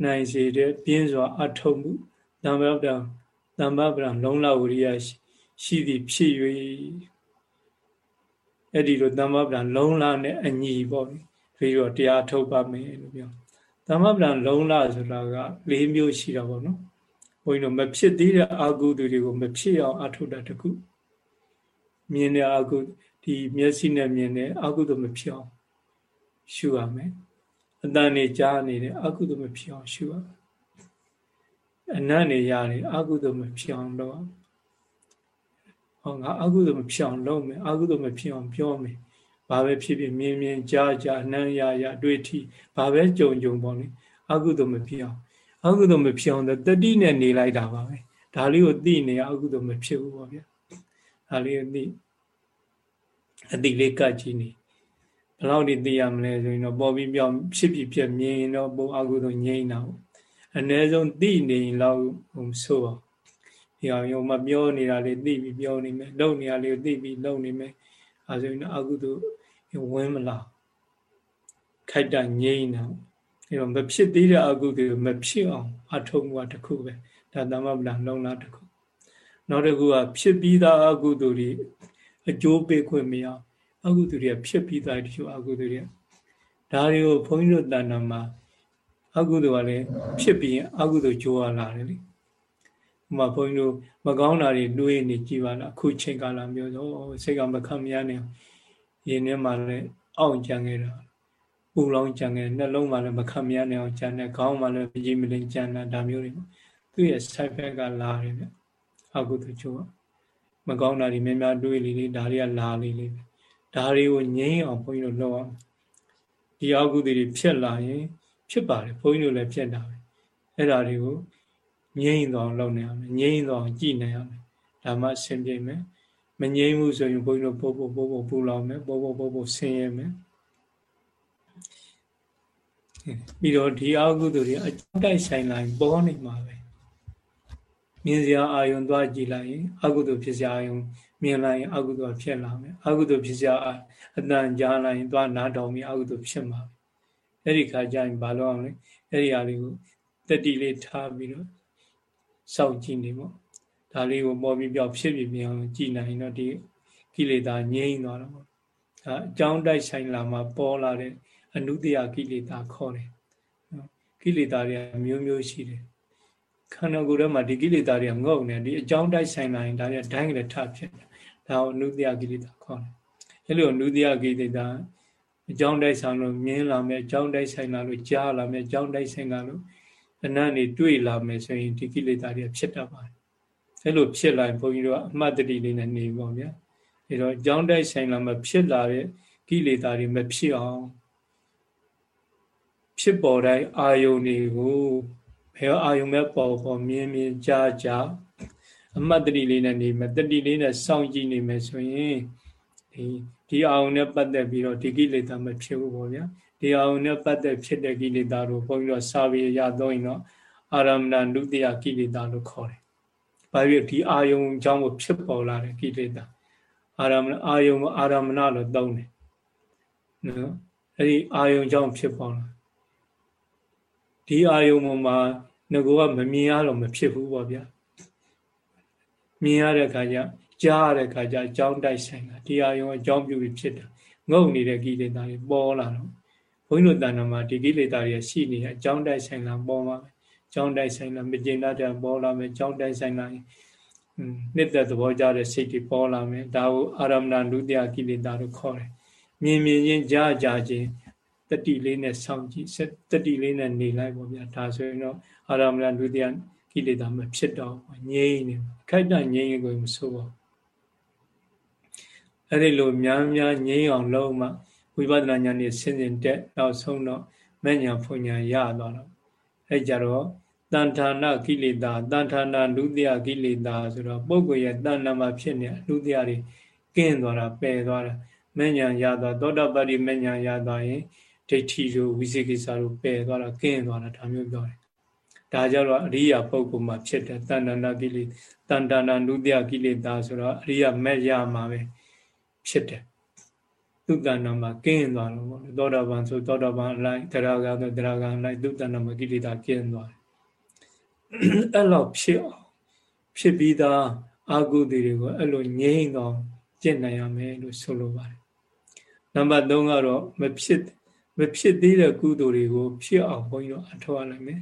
နိုင်စေတဲ့ပြင်းစွာအထုံမှုတမ္ပပဒံတမ္ပပဒံလုံလဝရိယရှိသည်ဖြစ်၍ အဲ့ဒီလိုတမ္ပပဒံလုံလနဲ့အညီပေါ့ပြီးတော့တရားထုတ်ပါမယ်လို့ပြောတမ္ပပဒံလုံလဆိုတာက၄မျိုးရှိတာပေါ့နော်ဘုန်းကြီးတို့မဖြစ်သေးတဲ့အာဟုသူတွေကိုမဖြစ်အောင်အထုတ်တာတခုမြင်တဲ့အာဟုဒီမျက်စိနဲ့မြင်တဲ့အကုသိုလ်မဖြစ်အောင်ရှုရမယ်အတန်နေကြားနေတဲ့အကုသိုလ်မဖြစ်အောင်ရှုရမယ်အနတ်နေရတယ်အကုသိုလ်မဖြစ်အောင်လုပ်အောင် ဟောငါအကုသိုလ်မဖြစ်အောင်လုပ်မယ်အကုသိုလ်မဖြစ်အောင်ပြောမယ်ဘာပဲဖြစ်ဖြစ်မြင်မြင်ကြားကြားအနံ့ရရတွေ့ထိဘာပဲကြုံကြုံပေါ့လေအကုသိုလ်မဖြစ်အောင်အကုသိုလ်မဖြစ်အောင်တတိနဲ့နေလိုက်တာပါပဲဒါလေးကိုသိနေအကုသိုလ်မဖြစ်ဘူးပေါ့ဗျာဒါလေးကိုသိအတိလေးကတ်ကြည့်နေဘယ်လောက်ဒီသိရမလဲဆိုရင်တော့ပေါ်ပြီးပြောင်းဖြစ်ပြီးပြမြင်တော့ပုံအကုသိုလ်ငြိမ့်တာပေါ့အ ਨੇ ဆုံးသိနေလောက်ဟိုဆိုပါ ဒီအောင်ရောမပြောနေတာလေးသိပြီးပြောနေမယ်လုံနေတာလေးကိုသိပြီးလုံနေမယ်အဲဆိုရင်အကုသိုလ်ဝင်မလားခိုက်တငြိမ့်တာအဲတော့မဖြစ်သေးတဲ့အကုသိုလ်မဖြစ်အောင်အထုံးမှုတစ်ခုပဲဒါသမဗလာလုံလားတစ်ခုနောက်တစ်ခုကဖြစ်ပြီးသားအကုသိုလ်တွေအကျိုးပေးခွင့်မရအကုသိုလ်တွေဖြစ်ပြီးသားတချို့အကုသိုလ်တွေဒါတွေကိုဘုန်းကြီးတို့တဏ္ဍာမှာအကုသိုလ်ကလည်းဖြစ်ပြီးရင်အကုသိုလ်ကြိုးရလာတယ်လေ ဥမာဘုန်းကြီးတို့မကောင်းတာတွေတွေးနေကြည်ပါလားအခုချိန်ကာလမျိုးဆိုစိတ်ကမခံမရနိုင်ရင်ထဲမှာလည်းအောင့်ကြံခဲ့တာပူလောင်ကြံခဲ့နှလုံးမှာလည်းမခံမရနိုင်အောင်ကြံတယ်ခေါင်းမှာလည်းမကြည်မလင်ကြံတာဒါမျိုးတွေသူ့ရဲ့ side effect ကလာတယ်ဗျအကုသိုလ်ကြိုးမကောင်းတာတွေများများတွေးလေလေဒါတွေကလာလေလေဒါတွေကိုငြိမ်းအောင်ဘုန်းကြီးတို့လုပ်အောင်ဒီအကုသိုလ်တွေဖြစ်လာရင် ဖြစ်ပါတယ်ဘုန်းကြီးတို့လည်းဖြစ်တာပဲအဲ့ဒါတွေကို ငြိမ့်သွားအောင်လုပ်နေရမယ်ငြိမ့်သွားအောင်ကြည်နေရမယ်ဒါမှအဆင်ပြေမယ်မငြိမ့်မှုဆိုရင်ဘုန်းကြီးတို့ပို့ပို့ပို့ပို့ပူလောင်မယ်ပို့ပို့ပို့ပို့ဆင်းရဲမယ်ပြီးတော့ဒီအာဟုသူတွေအတိုက်ဆိုင်လာရင်ပေါ်နေမှာပဲမြင်စရာအာယုံသွားကြည့်လိုက်ရင်အာဟုသူဖြစ်စရာအာယုံမြင်လိုက်ရင်အာဟုသူဖြစ်လာမယ်အာဟုသူဖြစ်စရာအတန်ကြားလိုက်ရင်သွားနားတော်ပြီးအာဟုသူဖြစ်မှာအဲ့ဒီခါကျရင်ဘာလို့အောင်လဲအဲ့ဒီဟာလေးကိုတတိလေးထားပြီးတော့ စောင့်ကြည့်နေပေါ့ဒါလေးကိုပေါ်ပြီးပြောက်ဖြစ်ပြီးမြန်အောင်ကြည်နိုင်တော့ဒီကိလေသာငြိမ့်သွားတော့ပေါ့ဒါအကြောင်းတိုက်ဆိုင်လာမှာပေါ်လာတဲ့အနုတ္တယကိလေသာခေါ်တယ်ကိလေသာတွေမျိုးမျိုးရှိတယ်ခန္ဓာကိုယ်ထဲမှာဒီကိလေသာတွေကငုံနေဒီအကြောင်းတိုက်ဆိုင်လာရင်ဒါတွေဒိုင်းကလေးထဖြစ်တယ်ဒါကိုအနုတ္တယကိလေသာခေါ်တယ်အဲ့လိုအနုတ္တယကိလေသာအကြောင်းတိုက်ဆိုင်လို့မြင်လာမယ်အကြောင်းတိုက်ဆိုင်လာလို့ကြားလာမယ်အကြောင်းတိုက်ဆိုင်လာလို့ အနတ်နေတွေ့လာမယ်ဆိုရင်ဒီကိလေသာတွေဖြစ်တတ်ပါတယ်အဲ့လိုဖြစ်လာရင်ဘုန်းကြီးတို့ကအမှတ်တတိလေးနဲ့နေပေါ့ဗျာအဲတော့အကြောင်းတိုက်ဆိုင်လာမှဖြစ်လာတဲ့ကိလေသာတွေမဖြစ်အောင်ဖြစ်ပေါ်တိုင်းအာယုန်တွေကိုဘယ်အာယုန်ပဲပေါ်ပေါ်မြင်မြင်ကြားကြားအမှတ်တတိလေးနဲ့နေမယ်တတိလေးနဲ့စောင့်ကြည့်နေမယ်ဆိုရင်ဒီဒီအာယုန်နဲ့ပတ်သက်ပြီးတော့ဒီကိလေသာမဖြစ်ဘူးပေါ့ဗျာ ဒီအာယုန်နဲ့ပတ်သက်ဖြစ်တဲ့ကိလေသာတို့ဘုန်းကြီးတို့စာပေရသုံးရင်တော့အာရမဏနုတ္တယကိလေသာလို့ခေါ်တယ်။ဘာဖြစ်ဒီအာယုန်ကြောင့်ဖြစ်ပေါ်လာတဲ့ကိလေသာအာရမဏအာယုန်အာရမဏလို့သုံးတယ်။နော်အဲ့ဒီအာယုန်ကြောင့်ဖြစ်ပေါ်လာဒီအာယုံပေါ်မှာငကောကမမြင်ရတော့မဖြစ်ဘူးပေါ့ဗျာမြင်ရတဲ့ခါကျကြားရတဲ့ခါကျအကြောင်းတိုက်ဆိုင်တာဒီအာယုံအကြောင်းပြုပြီးဖြစ်တာငုံနေတဲ့ကိလေသာတွေပေါ်လာတော့ဘု န်းကြီးတို့တဏ္ဍာမှာဒီကိလေသာတွေရှိနေတဲ့အကြောင်းတိုက်ဆိုင်လာပေါ်မှာအကြောင်းတိုက်ဆိုင်လာမကျင်တတ်တဲ့ပေါ်လာမယ်အကြောင်းတိုက်ဆိုင်လာရင်နှစ်သက်သဘောကြတဲ့စိတ်တွေပေါ်လာမယ်ဒါကိုအာရမဏနုတ္တယကိလေသာလို့ခေါ်တယ်မြင်မြင်ချင်းကြားကြားချင်းတတိလေးနဲ့စောင့်ကြည့်တတိလေးနဲ့နေလိုက်ပေါ့ဗျာဒါဆိုရင်တော့အာရမဏဒုတိယကိလေသာမဖြစ်တော့ငြိမ့်နေခိုက်တငြိမ့်ကိုမဆိုးပါအဲ့ဒီလိုများများငြိမ့်အောင်လုပ်မှ ဝိပဿနာဉာဏ်နဲ့ဆင်းဆင်းတက်နောက်ဆုံးတော့မဲ့ညာဖွညာရသွားတော့အဲ့ကြတော့တန်ဌာနကိလေသာတန်ဌာနဒုတိယကိလေသာဆိုတော့ပုဂ္ဂိုလ်ရဲ့တဏ္ဍမှာဖြစ်နေဒုတိယတွေကင်းသွားတာပယ်သွားတာမဲ့ညာရသွားသောတာပတ္တိမဲ့ညာရသွားရင်ဒိဋ္ဌိတို့ဝိသေကိစ္စတို့ပယ်သွားတာကင်းသွားတာဒါမျိုးပြောတယ်ဒါကြတော့အရိယာပုဂ္ဂိုလ်မှာဖြစ်တဲ့တဏ္ဍနာကိလေတဏ္ဍနာနုတ္တယကိလေသာဆိုတော့အရိယာမဲ့ရမှာပဲဖြစ်တယ် သူတဏ္ဍမှာကင်းသွားတော့သောတာပန်ဆိုသောတာပန်အလိုက်တရားကဆိုတရားကအလိုက်သူတဏ္ဍမှာကိလေသာကင်းသွားတယ်အဲ့လောက်ဖြစ်အောင်ဖြစ်ပြီးသားအာဟုတိတွေကိုအဲ့လိုငြိမ့်အောင်ကျင့်နိုင်ရမယ်လို့ဆိုလိုပါတယ်နံပါတ်3ကတော့မဖြစ်မဖြစ်သေးတဲ့ကုသိုလ်တွေကိုဖြစ်အောင်ဘုန်းကြီးတို့အထောက်အလိုက်မယ်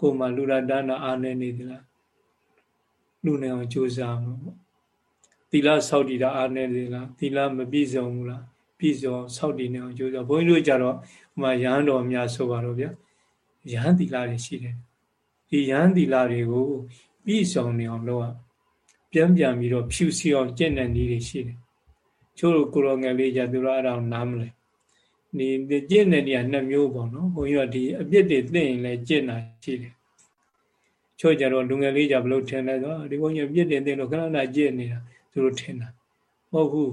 ကိုယ်မှာလူရဒါနာအားနေနေသလားလူနေအောင်ကြိုးစားမှာပေါ့သီလဆောက်တည်တာအားနေနေလားသီလမပြည့်စုံဘူးလား ပြည့်စုံဆောက်တည်နေအောင်ကြိုးစားဘုန်းကြီးတို့ကြတော့ဟိုမှာရဟန်းတော်များဆိုပါတော့ဗျာရဟန်းသီလတွေရှိတယ်ဒီယဟန်သီလတွေကိုပြည့်စုံနေအောင်လုပ်ရပြန်ပြန်ပြီးတော့ဖြူစီအောင်ကျင့်တဲ့နည်းတွေရှိတယ်ချို့ကိုရောငယ်လေးကြသူတို့အဲ့ဒါနားမလဲဒီကျင့်တဲ့နေရာနှစ်မျိုးပေါ့နော်ဘုန်းကြီးတို့ဒီအပြစ်တွေသိရင်လည်းကျင့်တာရှိတယ်ချို့ကြတော့လူငယ်လေးကြဘလို့ထင်လဲဆိုဒီဘုန်းကြီးအပြစ်တွေသိလို့ခဏခဏကျင့်နေတာသူတို့ထင်တာမဟုတ်ဘူး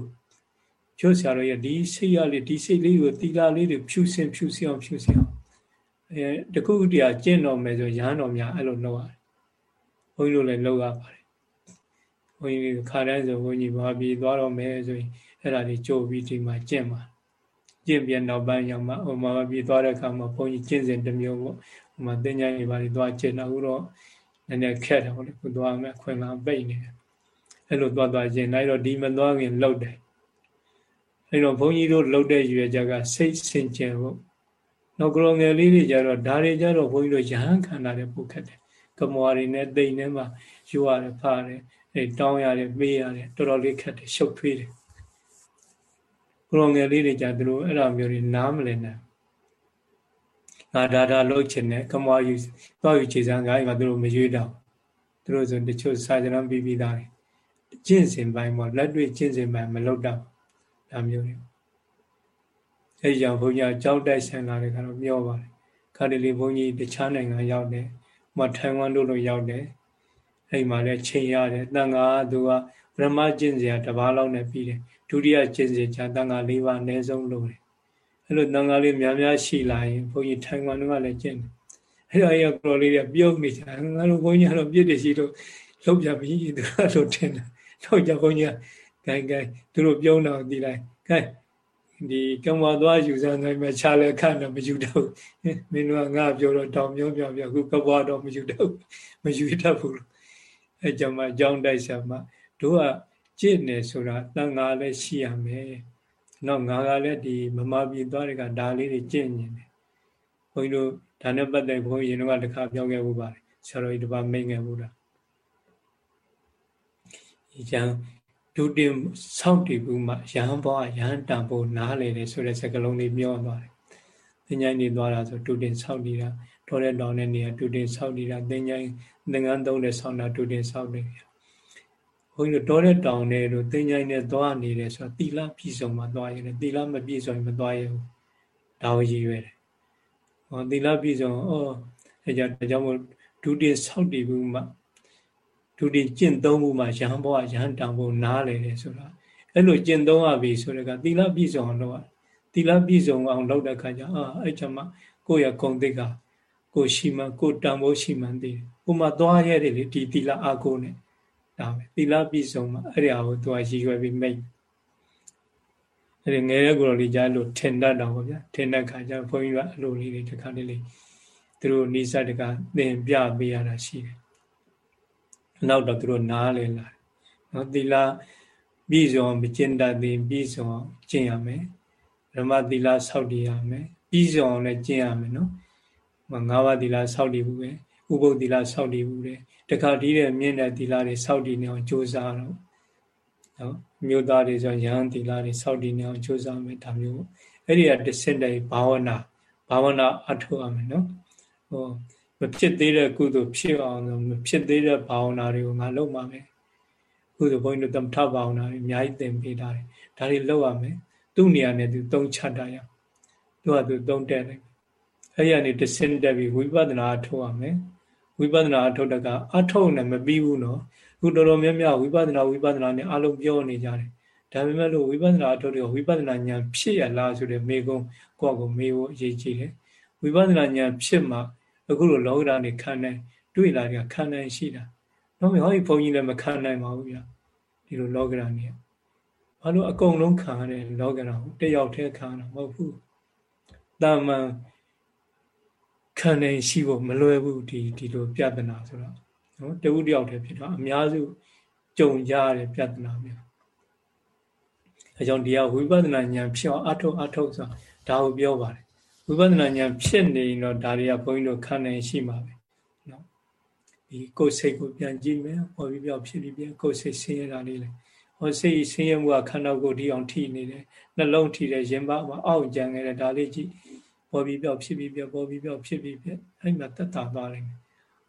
ချို့ဆရာတော်ရဲ့ဒီစိတ်ရလေးဒီစိတ်လေးကိုတီလာလေးတွေဖြူစင်ဖြူစင်အောင်ဖြူစင်အောင်အဲတခုတည်းကျင့်တော်မယ်ဆိုရဟန်းတော်များအဲ့လိုလုပ်ရတယ်ဘုန်းကြီးတို့လည်းလုပ်ရပါတယ်ဘုန်းကြီးခါတိုင်းဆိုဘုန်းကြီးဘာပြီးသွားတော့မယ်ဆိုရင်အဲ့ဒါလေးကြိုးပြီးဒီမှာကျင့်ပါကျင့်ပြန်နောက်ပိုင်းရောက်မှဟိုမှာပြီးသွားတဲ့အခါမှာဘုန်းကြီးကျင့်စဉ်တစ်မျိုးပေါ့ဟိုမှာသင်္ကြန်တွေပါပြီးသွားကျင့်တော့ဦးတော့နည်းနည်းခက်တယ်ဟုတ်လေခုသွားမယ်ခွင်လာပိတ်နေတယ်အဲ့လိုသွားသွားကျင့်လိုက်တော့ဒီမသွားခင်လှုပ်တယ် အဲ့တော့ဘုန်းကြီးတို့လှုပ်တဲ့ရွေကြကစိတ်စင်ကြယ်ဖို့နောက်ကလောငယ်လေးတွေကြတော့ဒါတွေကြတော့ဘုန်းကြီးတို့ရဟန်းခန္ဓာတွေပုတ်ခတ်တယ်ကမွာတွေနဲ့တိမ်ထဲမှာယူရတယ်ဖားတယ်အဲတောင်းရတယ်ပေးရတယ်တော်တော်လေးခက်တယ်ရှုပ်ထွေးတယ်ကလောငယ်လေးတွေကြသူတို့အဲ့လိုမျိုးတွေနားမလည်နဲ့ငါဒါဒါလှုပ်ချင်တယ်ကမွာယူသွားယူခြေစမ်းကအဲ့မှာသူတို့မရွေးတော့သူတို့ဆိုတချို့စာကြမ်းပြီးပြီးသားတယ်ကျင့်စဉ်ပိုင်းပေါ့လက်တွေ့ကျင့်စဉ်ပိုင်းမလုပ်တော့ ဒါမျိုးတွေအဲကြောင့်ဘုန်းကြီးအကြောက်တိုက်ဆိုင်လာတယ်ကတော့ပြောပါတယ်ခါတလေဘုန်းကြီးတခြားနိုင်ငံရောက်တယ်ဟိုထိုင်ဝမ်တို့လိုရောက်တယ်အဲ့မှာလည်းချိန်ရတယ်တန်ခါသူကပရမကျင့်စရာတစ်ပါးလောက်နဲ့ပြီးတယ်ဒုတိယကျင့်စဉ်ကျတန်ခါ၄ပါးအနည်းဆုံးလုပ်တယ်အဲ့လိုတန်ခါလေးများများရှိလာရင်ဘုန်းကြီးထိုင်ဝမ်တို့ကလည်းကျင့်တယ်အဲ့တော့အဲ့ကလော်လေးတွေပြုတ်နေကြငါတို့ဘုန်းကြီးကတော့ပြည့်တည်ရှိလို့လှုပ်ပြပြီသူကလို့ထင်တယ်တော့ကြဘုန်းကြီးက ဂိုင်းဂိုင်းသူတို့ပြုံးတော့ဒီလိုက်ဂိုင်းဒီကံဝါသွားယူစားနိုင်မဲ့ခြားလဲခန့်တော့မယူတော့မင်းတို့ကငါပြောတော့တောင်ပြောပြောပြောအခုကဘွားတော့မယူတော့မယူတတ်ဘူးအဲကြောင့်မှအကြောင်းတိုက်ဆက်မှတို့ကကြည့်နေဆိုတာတန်ငါလည်းရှိရမယ်နော်ငါကလည်းဒီမမပြေသွားတဲ့ကဒါလေးတွေကြင့်နေတယ်ဘုန်းကြီးတို့ဒါနဲ့ပတ်သက်ဘုန်းကြီးရင်တော့တခါပြောခဲ့ဖို့ပါတယ်ဆရာတော်ကြီးတပါမိတ်ငယ်ဘူးလားဒီကြောင့် ဒုတင်ဆောက်တည်ဘူးမှရဟန်းဘောရဟန်းတန်ဖို့နားလေတယ်ဆိုတဲ့စကားလုံးလေးပြောသွားတယ်။သင်္ချိုင်းနေသွားတာဆိုဒုတင်ဆောက်တည်တာတော်တဲ့တောင်တဲ့နေရာဒုတင်ဆောက်တည်တာသင်္ချိုင်းသင်္ကန်းသုံးတဲ့ဆောင်းတာဒုတင်ဆောက်တည်တာ။ဘုန်းကြီးတို့တော်တဲ့တောင်တဲ့တို့သင်္ချိုင်းနဲ့သွားနေတယ်ဆိုတော့သီလပြည့်စုံမှသွားရတယ်သီလမပြည့်စုံရင်မသွားရဘူး။ဒါကိုရည်ရွယ်တယ်။ဟောသီလပြည့်စုံအော်အဲကြောင့်ဒါကြောင့်မို့ဒုတင်ဆောက်တည်ဘူးမှ ဒုတိကျင့်သုံးမှုမှာရဟန်းဘောရဟန်းတန်ဖို့နားလေတယ်ဆိုတာအဲ့လိုကျင့်သုံးရပြီဆိုတဲ့ကသီလပြည့်စုံအောင်လုပ်ရသီလပြည့်စုံအောင်လုပ်တဲ့ခါကျအာအဲ့ကျမှကိုယ့်ရဲ့ဂုံတိတ်ကကိုရှိမှကိုတန်ဖို့ရှိမှသိတယ်။ဥမာသွားရဲတယ်လေဒီသီလအာကိုနဲ့ဒါပဲသီလပြည့်စုံမှအဲ့ဒီအကိုသူကရည်ရွယ်ပြီးမိတ်အဲ့ဒီငယ်တဲ့ကိုယ်တော်လေးကြားလို့ထင်တတ်တော့ဗျာထင်တဲ့ခါကျဘုန်းကြီးကအလိုလေးတွေတခါလေးလေးသူတို့နိစ္စတကသင်ပြပေးရတာရှိတယ် နောက်တော့သူတို့နားလဲလာနော်သီလပြည့်စုံမကျင့်တတ်သည်ပြည့်စုံကျင့်ရမယ်ဓမ္မသီလဆောက်တည်ရမယ်ပြည့်စုံအောင်လည်းကျင့်ရမယ်နော်ငါးပါးသီလဆောက်တည်ဘူးပဲဥပုသ်သီလဆောက်တည်ဘူးလေတခါတည်းတဲ့မြင့်တဲ့သီလတွေဆောက်တည်နေအောင်ကြိုးစားတော့နော်မြို့သားတွေဆိုရဟန်းသီလတွေဆောက်တည်နေအောင်ကြိုးစားမယ်ဒါမျိုးအဲ့ဒီကတဆင့်တိုင်ဘာဝနာဘာဝနာအထောက်ရမယ်နော်ဟော မဖြစ်သေးတဲ့ကုသိုလ်ဖြစ်အောင်မဖြစ်သေးတဲ့ဘာဝနာတွေကိုငါလုပ်မှာပဲကုသိုလ်ဘုန်းကြီးတို့သမထဘာဝနာတွေအများကြီးသင်ပေးထားတယ်ဒါတွေလုပ်ရမယ်သူ့နေရာနဲ့သူသုံးချတတ်ရသူကသူသုံးတက်တယ်အဲ့ရနေတဆင့်တက်ပြီးဝိပဿနာအထုတ်ရမယ်ဝိပဿနာအထုတ်တကအထုတ်နဲ့မပြီးဘူးနော်ခုတော်တော်များများဝိပဿနာဝိပဿနာနဲ့အလုံးပြောနေကြတယ်ဒါပေမဲ့လို့ဝိပဿနာအထုတ်တွေကဝိပဿနာဉာဏ်ဖြစ်ရလားဆိုတဲ့မေကုံကိုယ့်ကိုမေးဖို့အရေးကြီးတယ်ဝိပဿနာဉာဏ်ဖြစ်မှ အခုလိုလောကဓာတ်နေခံနိုင်တွေ့လာတယ်ခံနိုင်ရှိတာတော့ဟောဒီဘုန်းကြီးလည်းမခံနိုင်ပါဘူးဗျာဒီလိုလောကဓာတ်နေဘာလို့အကုန်လုံးခံရတယ်လောကဓာတ်တယောက်တည်းခံတာမဟုတ်ဘူးတာမန်ခံနိုင်ရှိဖို့မလွယ်ဘူးဒီဒီလိုပြဿနာဆိုတော့နော်တဝုတယောက်တည်းဖြစ်တော့အများစုကြုံကြရတဲ့ပြဿနာမျိုးအဲကြောင့်ဒီကဝိပဿနာဉာဏ်ဖြစ်အောင်အထုတ်အထုတ်ဆိုဒါကိုပြောပါတယ် ဝိပဿနာဉာဏ်ဖြစ်နေရင်တော့ဒါတွေကဘုန်းကြီးတို့ခံနိုင်ရှိမှာပဲနော်ဒီကိုယ်စိတ်ကိုပြန်ကြည့်မယ်ပေါ်ပြီးပြောက်ဖြစ်ပြီးပြန်ကိုယ်စိတ်ဆင်းရဲတာလေးလေဟောစိတ်ဆင်းရဲမှုကခန္ဓာကိုယ်ဒီအောင်ထိနေတယ်နှလုံးထိတယ်ရင်ပါအောက်ကြံခဲ့တယ်ဒါလေးကြည့်ပေါ်ပြီးပြောက်ဖြစ်ပြီးပြောက်ပေါ်ပြီးပြောက်ဖြစ်ပြီးပြအဲ့မှာတက်တာသွားလိမ့်မယ်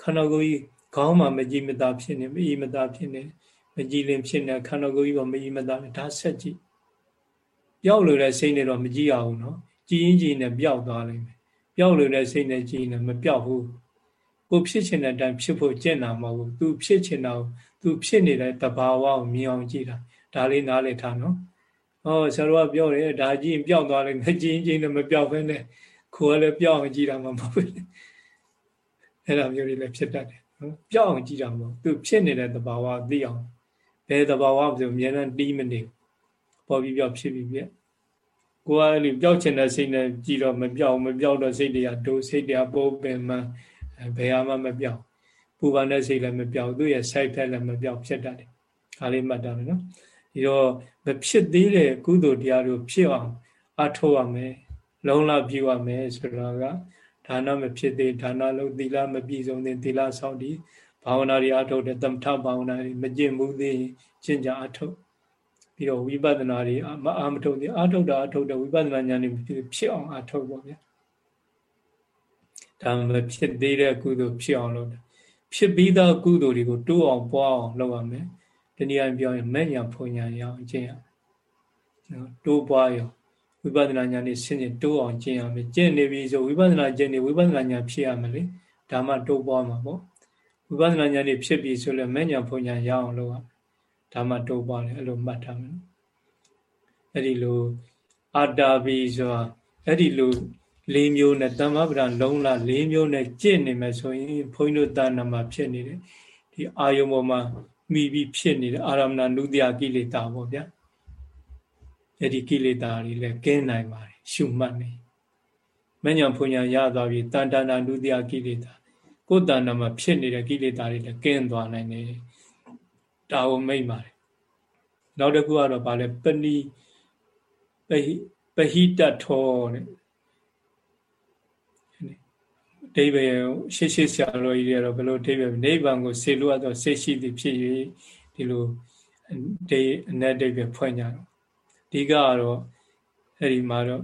ခန္ဓာကိုယ်ကြီးခေါင်းမှာမကြည်မသာဖြစ်နေမအီမသာဖြစ်နေမကြည်လင်ဖြစ်နေခန္ဓာကိုယ်ကြီးကမအီမသာဒါဆက်ကြည့်ပျောက်လို့တဲ့စိတ်နဲ့တော့မကြည့်ရဘူးနော် ကြည်ရင်ကြည်နေပျောက်သွားလိမ့်မယ်ပျောက်လို့တဲ့စိတ်နဲ့ကြည်နေမပျောက်ဘူးကိုဖြစ်ချင်တဲ့အတိုင်းဖြစ်ဖို့ကြင့်တာမဟုတ်ဘူးသူဖြစ်ချင်တာသူဖြစ်နေတဲ့တဘာဝကိုမြင်အောင်ကြည့်တာဒါလေးနားလည်ထားနော်ဟောဆရာတော်ကပြောတယ်ဒါကြည့်ရင်ပျောက်သွားလိမ့်မယ်ကြည်ရင်ကြည်နေမပျောက်ဘဲနဲ့ကိုယ်ကလည်းပျောက်အောင်ကြည့်တာမှမဟုတ်ဘူးအဲ့လိုမျိုးတွေလည်းဖြစ်တတ်တယ်နော်ပျောက်အောင်ကြည့်တာမဟုတ်သူဖြစ်နေတဲ့သဘာဝသိအောင်ဘယ်သဘာဝဆိုအများနဲ့တီးမနေပေါ်ပြီးပျောက်ဖြစ်ပြီးပြက် ကိုယ်ကအဲ့လိုပျောက်ချင်တဲ့စိတ်နဲ့ကြည့်တော့မပျောက်မပျောက်တော့စိတ်တွေကဒိုးစိတ်တွေကပိုးပင်မှဘယ်ဟာမှမပျောက်ပူပန်တဲ့စိတ်လည်းမပျောက်သူ့ရဲ့ side ဖက်လည်းမပျောက်ဖြစ်တတ်တယ်ဒါလေးမှတ်တာနော်ဒီတော့မဖြစ်သေးတဲ့ကုသိုလ်တရားတွေဖြစ်အောင်အထောက်ရမယ်လုံးလပြုရမယ်ဆိုတော့ကဒါနမဖြစ်သေးဒါနလုံးသီလမပြည့်စုံသေးသီလဆောက်တည်ဘာဝနာတွေအထုတ်တယ်သမထဘာဝနာတွေမကျင့်မှုသေးကျင့်ကြအထုတ် ပြီးတော့ဝိပဿနာတွေမအားမထုတ်သေးအထုတ်တာအထုတ်တယ်ဝိပဿနာဉာဏ်တွေဖြစ်အောင်အထုတ်ပေါ့ဗျာဒါမဖြစ်သေးတဲ့ကုသိုလ်ဖြစ်အောင်လုပ်တယ်ဖြစ်ပြီးသားကုသိုလ်တွေကိုတိုးအောင်ပွားအောင်လုပ်ရမယ်ဒီနေရာပြောရင်မဲ့ညာဖွညာရအောင်ကျင့်ရနော်တိုးပွားရောဝိပဿနာဉာဏ်နဲ့ဆင်းရဲတိုးအောင်ကျင့်ရမယ်ကျင့်နေပြီဆိုဝိပဿနာကျင့်နေဝိပဿနာဉာဏ်ဖြစ်ရမယ်လေဒါမှတိုးပွားမှာပေါ့ဝိပဿနာဉာဏ်နဲ့ဖြစ်ပြီဆိုလည်းမဲ့ညာဖွညာရအောင်လုပ်ရမယ် ဒါမှတိုးပွားတယ်အဲ့လိုမှတ်ထားမယ်အဲ့ဒီလိုအာတာဘီဆိုတာအဲ့ဒီလို၄မျိုးနဲ့တမ္မပဒံလုံးလာ၄မျိုးနဲ့ကျင့်နေမယ်ဆိုရင်ဘုန်းကြီးတို့တာနာမှာဖြစ်နေတယ်ဒီအာယုံပေါ်မှာမိပြီးဖြစ်နေတဲ့အာရမဏနုတ္တိယကိလေသာပေါ့ဗျာအဲ့ဒီကိလေသာတွေလည်းကင်းနိုင်ပါတယ်ရှုမှတ်နေမညံဖွညာရသွားပြီတန်တနာနုတ္တိယကိလေသာကိုယ်တဏ္ဍမှာဖြစ်နေတဲ့ကိလေသာတွေလည်းကင်းသွားနိုင်တယ် ဒါကိုမိတ်ပါတယ်နောက်တစ်ခုကတော့ဗာလဲပဏိပဟိတထောတဲ့ဒိဗေရှေ့ရှေ့ဆရာတော်ကြီးတွေကတော့ဘယ်လိုဒိဗေနိဗ္ဗာန်ကိုစေလို့ရတော့စိတ်ရှိသည်ဖြစ်၍ဒီလိုဒေအနတ်ဒိဗေဖွင့်ကြတော့ဒီကတော့အဲ့ဒီမှာတော့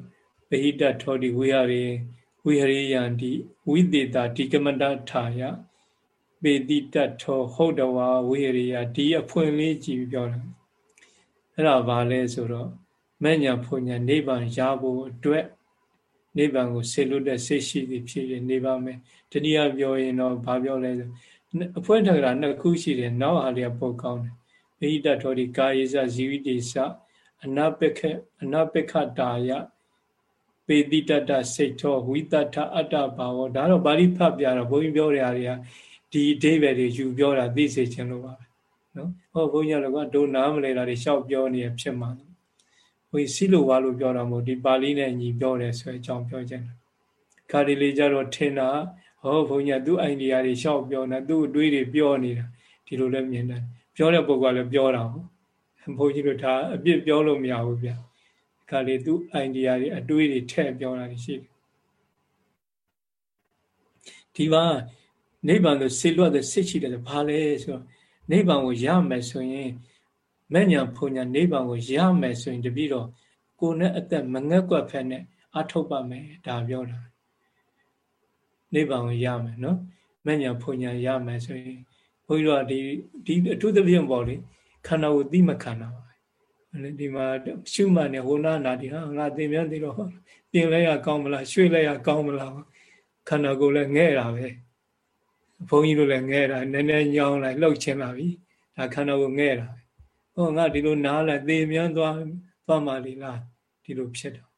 ပဟိတထောတိဝိဟရေဝိဟရိယံတိဝိသေတာဒီကမတထာယ ပေတိတထောဟုတ်တဝါဝိဟရိယဒီအဖွင့်လေးကြည့်ပြောတယ်အဲ့ဒါဘာလဲဆိုတော့မဲ့ညာဖွညာနိဗ္ဗာန်ရဖို့အတွက်နိဗ္ဗာန်ကိုဆေလွတ်တဲ့စိတ်ရှိသည်ဖြစ်ရင်နေပါမယ်တတိယပြောရင်တော့ဘာပြောလဲဆိုအဖွင့်ထကရာနှစ်ခုရှိတယ်နောက်ဟာလေးကပုတ်ကောင်းတယ်ဗိဒတော်ဒီကာယေဇဇီဝိတေစအနပခအနပခတာယပေတိတတစိတ်တော်ဝိတထအတ္တဘာဝဒါတော့ဗာလိဖတ်ပြတော့ဘုန်းကြီးပြောတဲ့အရာတွေက ဒီအဓိပ္ပာယ်တွေယူပြောတာသိစေခြင်းလို့ပါပဲနော်ဟောဘုန်းကြီးကတော့ဒုနားမလဲတာတွေရှောက်ပြောနေဖြစ်မှာဟိုစီလိုဝါလို့ပြောတာမဟုတ်ဒီပါဠိနဲ့ညီပြောတယ်ဆိုအကြောင်းပြောခြင်းခါဒီလေးကြတော့ထင်တာဟောဘုန်းကြီးကသူ့အိုင်ဒီယာတွေရှောက်ပြောနေသူ့အတွေးတွေပြောနေတာဒီလိုလည်းမြင်တယ်ပြောတဲ့ပုဂ္ဂိုလ်ကလည်းပြောတာဟုတ်ဘုန်းကြီးတို့ဒါအပြစ်ပြောလို့မရဘူးဗျခါလေသူ့အိုင်ဒီယာတွေအတွေးတွေထည့်ပြောတာရှိတယ်ဒီမှာ နိဗ္ဗာန်ကိုဆေလွတ်တဲ့စိတ်ရှိတယ်ဘာလဲဆိုတော့နိဗ္ဗာန်ကိုရမယ်ဆိုရင်မဲ့ညာဖုန်ညာနိဗ္ဗာန်ကိုရမယ်ဆိုရင်တပည့်တော်ကိုနဲ့အသက်မငက်ကွက်ဖက်နဲ့အထုတ်ပါမယ်ဒါပြောတာနိဗ္ဗာန်ကိုရမယ်နော်မဲ့ညာဖုန်ညာရမယ်ဆိုရင်ဘုန်းကြီးတို့ကဒီဒီအထူးသဖြင့်ပေါ့လေခန္ဓာကိုသိမခန္ဓာပါဒီမှာရှုမှတ်နေဟိုနာနာဒီဟာငါသင်ပြန်သိတော့ပြင်လဲရကောင်းမလားရွှေ့လဲရကောင်းမလားခန္ဓာကိုယ်လည်းငဲ့တာပဲ ဘုန်းကြီးတို့လည်းငဲ့တာနည်းနည်းညောင်းလိုက်လှုပ်ချင်းလာပြီဒါခန္ဓာကိုယ်ငဲ့တာဟောငါဒီလိုနားလိုက်သေမြန်းသွားသွားမှလေလားဒီလိုဖြစ်တော့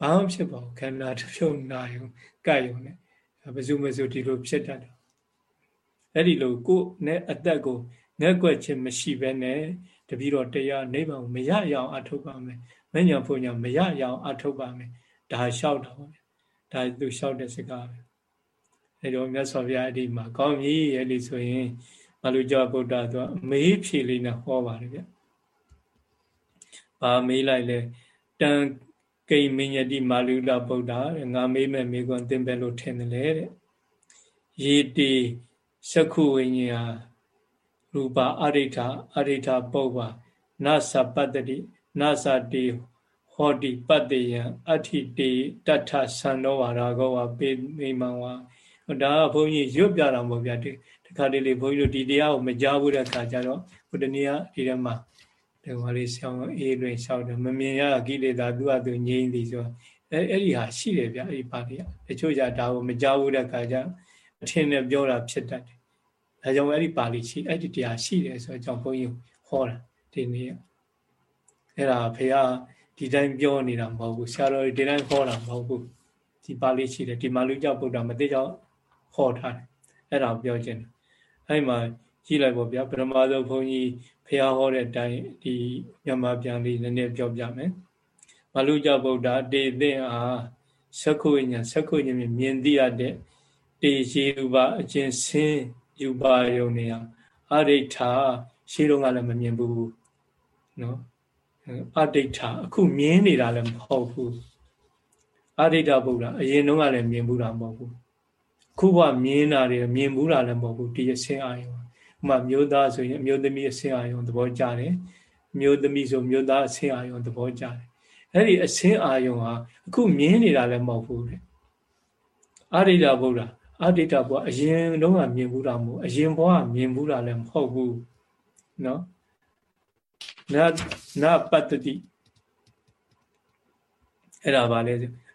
ဘာမှဖြစ်ပါဘူးခန္ဓာတစ်ဖြုတ်နာယုံကပ်ယုံနဲ့ဘယ်သူမှဆိုဒီလိုဖြစ်တတ်တော့အဲ့ဒီလိုကိုယ်နဲ့အသက်ကိုငက်ွက်ခြင်းမရှိဘဲနဲ့တပည့်တော်တရားနိဗ္ဗာန်ကိုမရရအောင်အထုတ်ပါမယ်မညံဖို့ညမရရအောင်အထုတ်ပါမယ်ဒါလျှောက်တာပါဗျဒါသူလျှောက်တဲ့စကားပဲ အဲတော့မြတ်စွာဘုရားအဒီမှာကောင်းပြီအဲ့ဒီဆိုရင်မလူကျော်ဗုဒ္ဓသူကမေးဖြေလေးနဲ့ဟောပါတယ်ဗျ။ဘာမေးလိုက်လဲတန်ကိမင်းယတိမာလူလဗုဒ္ဓတဲ့ငါမေးမဲ့မေးခွန်းသင်ပဲလို့ထင်တယ်လေတဲ့။ယေတိသက္ခုဝိညာရူပအရိဋ္ဌအရိဋ္ဌပုပ္ပနသပတ္တိနသတိဟောတိပတ္တယံအဋ္ဌိတေတထသံသောဝါရာဂောဝပေမိမံဝါ ဒါကဘုန်းကြီးရွတ်ပြတာမဟုတ်ဗျာဒီခါတလေဘုန်းကြီးတို့ဒီတရားကိုမကြားဘူးတဲ့ခါကျတော့ဘုဒ္ဓနီကဒီထဲမှာဒီမှာလေးဆောင်းအေးလွင်လျှောက်တယ်မမြင်ရကိလေသာသူ့အတူငြိမ့်သည်ဆိုအဲအဲ့ဒီဟာရှိတယ်ဗျအဲ့ဒီပါဠိကတချို့ကြဒါကိုမကြားဘူးတဲ့ခါကျအထင်နဲ့ပြောတာဖြစ်တတ်တယ်ဒါကြောင့်အဲ့ဒီပါဠိရှိအဲ့ဒီတရားရှိတယ်ဆိုတော့ကြောင့်ဘုန်းကြီးဟောတာဒီနေ့အဲ့ဒါဖေကဒီတိုင်းပြောနေတာမဟုတ်ဘူးဆရာတော်ဒီတိုင်းဟောတာမဟုတ်ဘူးဒီပါဠိရှိတယ်ဒီမာလူကြောင့်ဗုဒ္ဓမသိကြောင့် ဟောထားတယ်အဲ့ဒါပြောခြင်းအဲ့မှာကြည့်လိုက်ပေါ့ဗျာပရမဇုဘုန်းကြီးဖះဟောတဲ့အတိုင်းဒီမြန်မာပြန်လေးနည်းနည်းပြောပြမယ်မလူကြောင့်ဗုဒ္ဓတေသင်အားသက္ခုဉ္ဇသက္ခုဉ္ဇမြင်သိရတဲ့တေရှိဥပအချင်းစင်းယူပါယုံနေရအရိဋ္ဌာရှိတော့ကလည်းမမြင်ဘူးနော်အဋိဋ္ဌာအခုမြင်နေတာလည်းမဟုတ်ဘူးအဋိဋ္ဌဗုဒ္ဓအရင်တုန်းကလည်းမြင်ဘူးတာမဟုတ်ဘူး ခုကမြင်တာတွေမြင်ဘူးတာလည်းမဟုတ်ဘူးဒီအစင်းအာယုံဥမာမျိုးသားဆိုရင်မျိုးသမီးအစင်းအာယုံသဘောကျတယ်မျိုးသမီးဆိုမျိုးသားအစင်းအာယုံသဘောကျတယ်အဲ့ဒီအစင်းအာယုံဟာအခုမြင်နေတာလည်းမဟုတ်ဘူးတဲ့အဋိဋ္ဌဗုဒ္ဓအဋိဋ္ဌဘုရားအရင်တုန်းကမြင်ဘူးတာမဟုတ်အရင်ဘဝမြင်ဘူးတာလည်းမဟုတ်ဘူးနော်နနပတ္တိအဲ့ဒါပါလေ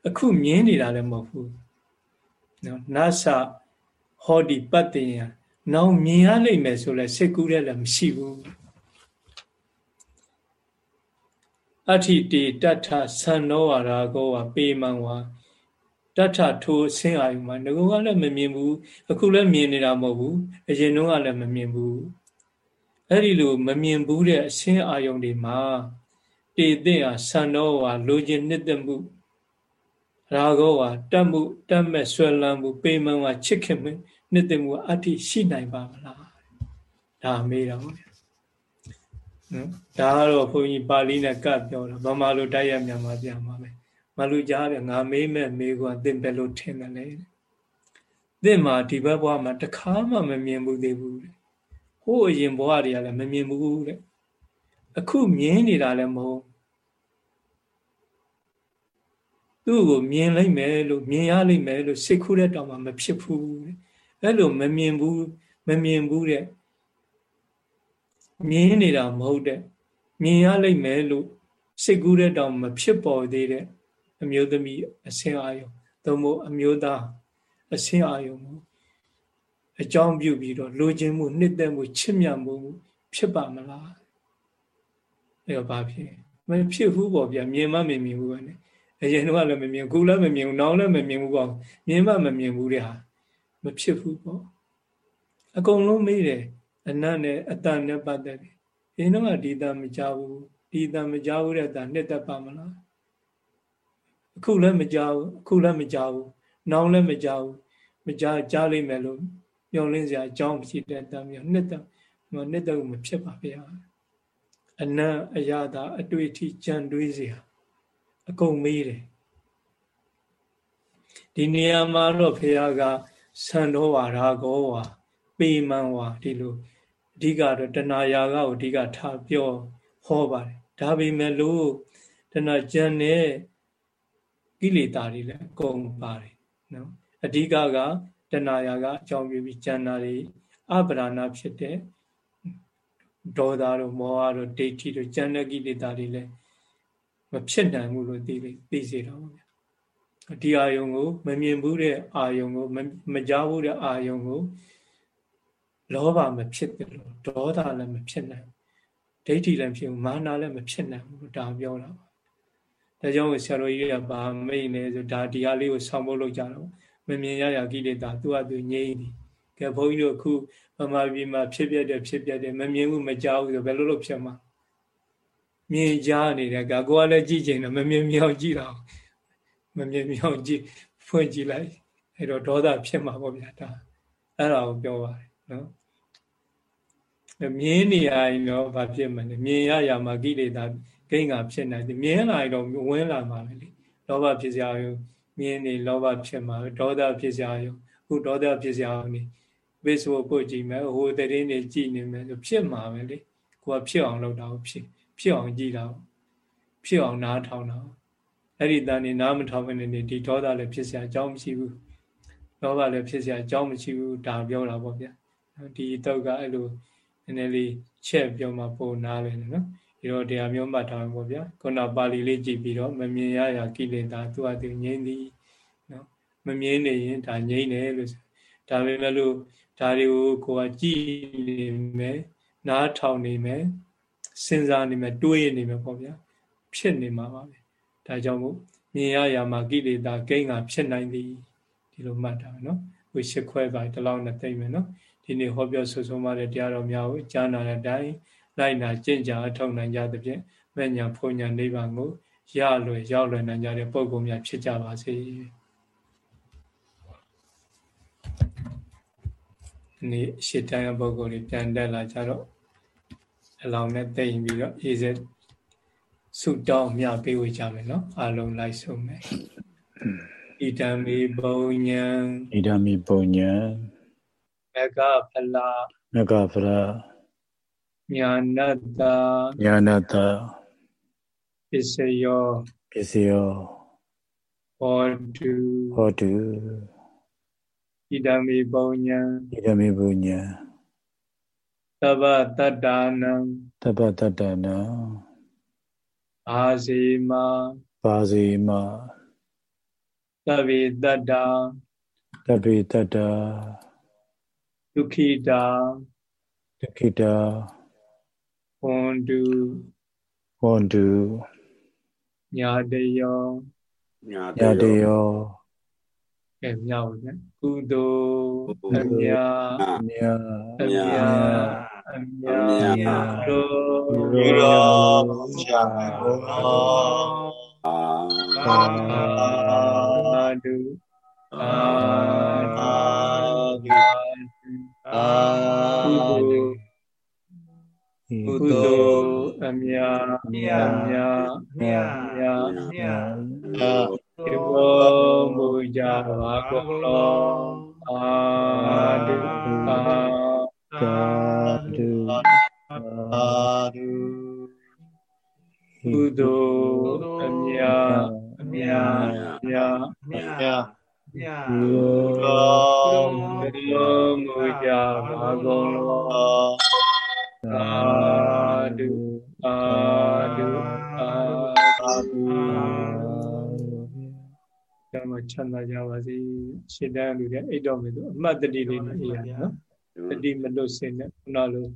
အခုမြင်နေတာလည်းမဟုတ်ဘူး နော်နသဟောဒီပတ္တိယနောင်မြင်ရလိမ့်မယ်ဆိုလဲစိတ်ကူးတဲ့လည်းမရှိဘူးအဋ္ဌိတေတတ္ထသံနောဝါရာကောဝပေမံဝါတတ္ထထိုအဆင်းအာယုမှာငကောကလည်းမမြင်ဘူးအခုလည်းမြင်နေတာမဟုတ်ဘူးအရင်တုန်းကလည်းမမြင်ဘူးအဲ့ဒီလိုမမြင်ဘူးတဲ့အရှင်းအာယုံတွေမှာတေတဲ့ဟာဆန္ဒောဟာလိုချင်နှစ်သက်မှု ရာဂောဟာတတ်မှုတတ်မဲ့ဆွဲလန်းမှုပေမန်ဟာချစ်ခင်မှုနှစ်သက်မှုအတ္တိရှိနိုင်ပါမလားဒါမေးတော့ဗျာနော်ဒါကတော့ဘုန်းကြီးပါဠိနဲ့ကပ်ပြောတာဗမာလိုတိုက်ရမြန်မာပြန်ပါမယ်မလူကြားတယ်ငါမေးမဲ့မေးကွာသင်ပဲလို့ထင်တယ်လေသင်မှာဒီဘက်ဘဝမှာတခါမှမမြင်ဘူးသေးဘူးတဲ့ဟိုးအရင်ဘဝတွေကလည်းမမြင်ဘူးတဲ့အခုမြင်နေတာလည်းမဟုတ် သူ့ကိုမြင်လိုက်မယ်လို့မြင်ရလိမ့်မယ်လို့စိတ်ကူးတဲ့တောင်မှမဖြစ်ဘူးတဲ့အဲ့လိုမမြင်ဘူးမမြင်ဘူးတဲ့မြင်နေတာမဟုတ်တဲ့မြင်ရလိမ့်မယ်လို့စိတ်ကူးတဲ့တောင်မဖြစ်ပေါ်သေးတဲ့အမျိုးသမီးအဆင်းအာယုံသို့မဟုတ်အမျိုးသားအဆင်းအာယုံကိုအကြောင်းပြုပြီးတော့လိုချင်မှုနှစ်သက်မှုချစ်မြတ်မှုဖြစ်ပါမလားအဲ့တော့ဘာဖြစ်မဖြစ်ဘူးပေါ့ဗျာမြင်မှမမြင်ဘူးပဲနဲ့ အရင်တော့လည်းမမြင်ခုလည်းမမြင်ဘူးနောက်လည်းမမြင်ဘူးပေါ့မြင်မှမမြင်ဘူးတဲ့ဟာမဖြစ်ဘူးပေါ့အကုန်လုံးမေးတယ်အနတ်နဲ့အတန်နဲ့ပတ်သက်တယ်အင်းတော့ဒီတန်မကြဘူးဒီတန်မကြဘူးတဲ့အတန်နှစ်သက်ပါမလားအခုလည်းမကြဘူးအခုလည်းမကြဘူးနောက်လည်းမကြဘူးမကြကြားလိမ့်မယ်လို့မျောလင်းစရာအကြောင်းမရှိတဲ့တမ်းမျိုးနှစ်သက်နှစ်သက်မဖြစ်ပါဗျာအနံ့အရသာအတွေ့အထိကြံတွေးစရာ အကုန်မေးတယ်ဒီနေရာမှာတော့ဖေဟာကဆန်တော်ဝါရာကောဝါပေမန်ဝါဒီလိုအဓိကတော့တဏှာယာကကိုအဓိကထားပြောဟောပါတယ်ဒါပေမဲ့လို့တဏှာကြံတဲ့ကိလေသာတွေလည်းအကုန်ပါတယ်နော်အဓိကကတဏှာယာကအကြောင်းပြုပြီးကျန်တာတွေအပရဏဖြစ်တဲ့ဒေါသတို့မောဟတို့ဒိဋ္ဌိတို့ကျန်တဲ့ကိလေသာတွေလည်း မဖြစ်နိုင်ဘူးလို့သိသိစေတော့ဗျာဒီအာယုံကိုမမြင်ဘူးတဲ့အာယုံကိုမကြားဘူးတဲ့အာယုံကိုလောဘမဖြစ်တယ်လို့ဒေါသလည်းမဖြစ်နိုင်ဒိဋ္ဌိလည်းဖြစ်ဘူးမာနလည်းမဖြစ်နိုင်ဘူးဒါပြောတာပါဒါကြောင့်ဆရာတော်ကြီးကဗာမိတ်နေဆိုဒါဒီဟာလေးကိုဆောင်းဖို့လုပ်ကြတော့မမြင်ရရကိလေသာသူ့အတူငြိမ့်သည်ကဲဘုန်းကြီးတို့အခုဗမာပြည်မှာဖြစ်ပြတဲ့ဖြစ်ပြတဲ့မမြင်ဘူးမကြားဘူးဆိုဘယ်လိုလုပ်ဖြစ်မှာ မြင်ကြားနေတဲ့ကကိုကလည်းကြည့်ချင်တယ်မမြင်မြောင်ကြည့်တာမမြင်မြောင်ကြည့်ဖွင့်ကြည့်လိုက်အဲ့တော့ဒေါသဖြစ်မှာပေါ့ဗျာဒါအဲ့ဒါကိုပြောပါတယ်နော်မြင်နေရရင်တော့ဘာဖြစ်မလဲမြင်ရရမှာကိလေသာဂိမ်းကဖြစ်နိုင်တယ်မြင်လာရင်တော့ဝင်လာမှာပဲလေလောဘဖြစ်စရာရောမြင်နေလောဘဖြစ်မှာဒေါသဖြစ်စရာရောအခုဒေါသဖြစ်စရာရောနေ Facebook ပို့ကြည့်မယ်ဟိုတရင်နေကြည့်နေမယ်ဆိုဖြစ်မှာပဲလေကိုကဖြစ်အောင်လုပ်တာဖြစ် ဖြစ်အောင်ကြည့်တာဖြစ်အောင်နားထောင်တာအဲ့ဒီတန်နေနားမထောင်မနေဒီဒေါသလည်းဖြစ်စရာအကြောင်းမရှိဘူး လောဘလည်းဖြစ်เสียအကြောင်းမရှိဘူးဒါပြောတာပေါ့ဗျာဒီတုတ်ကအဲ့လိုနည်းနည်းလေးချက်ပြောမှပုံနားလေနော်ဒီတော့တရားမျိုးမှတ်ထားမှာပေါ့ဗျာခုနပါဠိလေးကြည့်ပြီးတော့မမြင်ရရာကိလေသာသူ့အတူငြိမ့်သည်နော်မမြင်နေရင်ဒါငြိမ့်တယ်လို့ဒါပေမဲ့လို့ဒါတွေကိုကိုယ်ကကြည့်နေမယ်နားထောင်နေမယ် စဉ်းစားနေမယ်တွေးနေမယ်ပေါ့ဗျာဖြစ်နေမှာပါပဲဒါကြောင့်မို့မြင်ရရာမှာကိလေသာကိန်းကဖြစ်နိုင်သည်ဒီလိုမှတ်တာနော်ဝိရှခွဲပါဒီလောက်နဲ့သိမ့်မယ်နော်ဒီနေ့ဟောပြောဆွဆုံးမတဲ့တရားတော်များကိုကြားနာတဲ့အတိုင်းလိုက်နာကျင့်ကြအထောက်နိုင်ကြသဖြင့်မညာဖုန်ညာနိဗ္ဗာန်ကိုရလွယ်ရောက်လွယ်နိုင်ကြတဲ့ပုဂ္ဂိုလ်များဖြစ်ကြပါစေ။ဒီနေ့ရှစ်တိုင်းပုဂ္ဂိုလ်တွေပြန်တက်လာကြတော့ အလောင်းနဲ့တိတ်ပြီးတော့အေးစက်ဆုတောင်းမြပေးဝေကြမယ်နော်အလုံးလိုက်ဆုံးမယ်ဣဒံမိပုံညာဣဒံမိပုံညာမကဖလာမကဖလာညာနတ္တညာနတ္တပစ္စယောပစ္စယောဟောတုဟောတုဣဒံမိပုံညာဣဒံမိပုံညာ သဗ္ဗတတ္တာနံသဗ္ဗတတ္တာနံဘာစီမဘာစီမသဗ္ဗေတတ္တာသဗ္ဗေတတ္တာဒုခိတာဒုခိတာဟွန်တုဟွန်တုညာတယောညာတယောကဲမြောက်ဗျကုသိုလ်အမြာမြာအမြာအမြာ တို့ယူတော်ချာအာအာဒုအာအာဒုအာဒုကုသိုလ် အမြာမြာမြာမြာမြာမြာဒီဘောမူကြပါကုန်လောအာဒုအာဒုအာဒုကုသိုလ်အမြာမြာမြာမြာမြာဘုရားဘုရားမူကြပါကုန်လောသာဓုသာဓုသာဓုကျမချမ်းသာကြပါစေရှင်းတန်းလူတွေအိတ်တော်မယ်သူအမှတ်တတိလေးနဲ့အေးရနော်တတိမလွတ်စင်နဲ့ခုနလို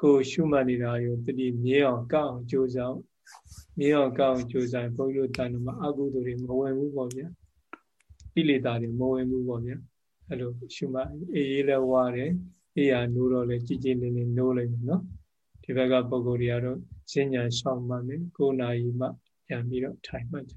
ကိုရှုမှတ်နေတာရောတတိမြဲအောင်ကောက်အောင်ကြိုးစားမြဲအောင်ကောက်အောင်ကြိုးစားဘုန်းကြီးတို့တန်တော်မှာအကုသိုလ်တွေမဝင်ဘူးပေါ့ဗျာကိလေသာတွေမဝင်ဘူးပေါ့ဗျာအဲ့လိုရှုမှတ်အေးအေးလဲဝါတယ်အေးရနိုးတော့လေကြည်ကြည်လင်းလင်းနိုးလိုက်မယ်နော်ဒီဘက်ကပုံကိုယ်တွေကတော့ဈဉ္ညာရှောင်းမှမယ်9နာရီမှပြန်ပြီးတော့ထိုင်မှတ်ကြ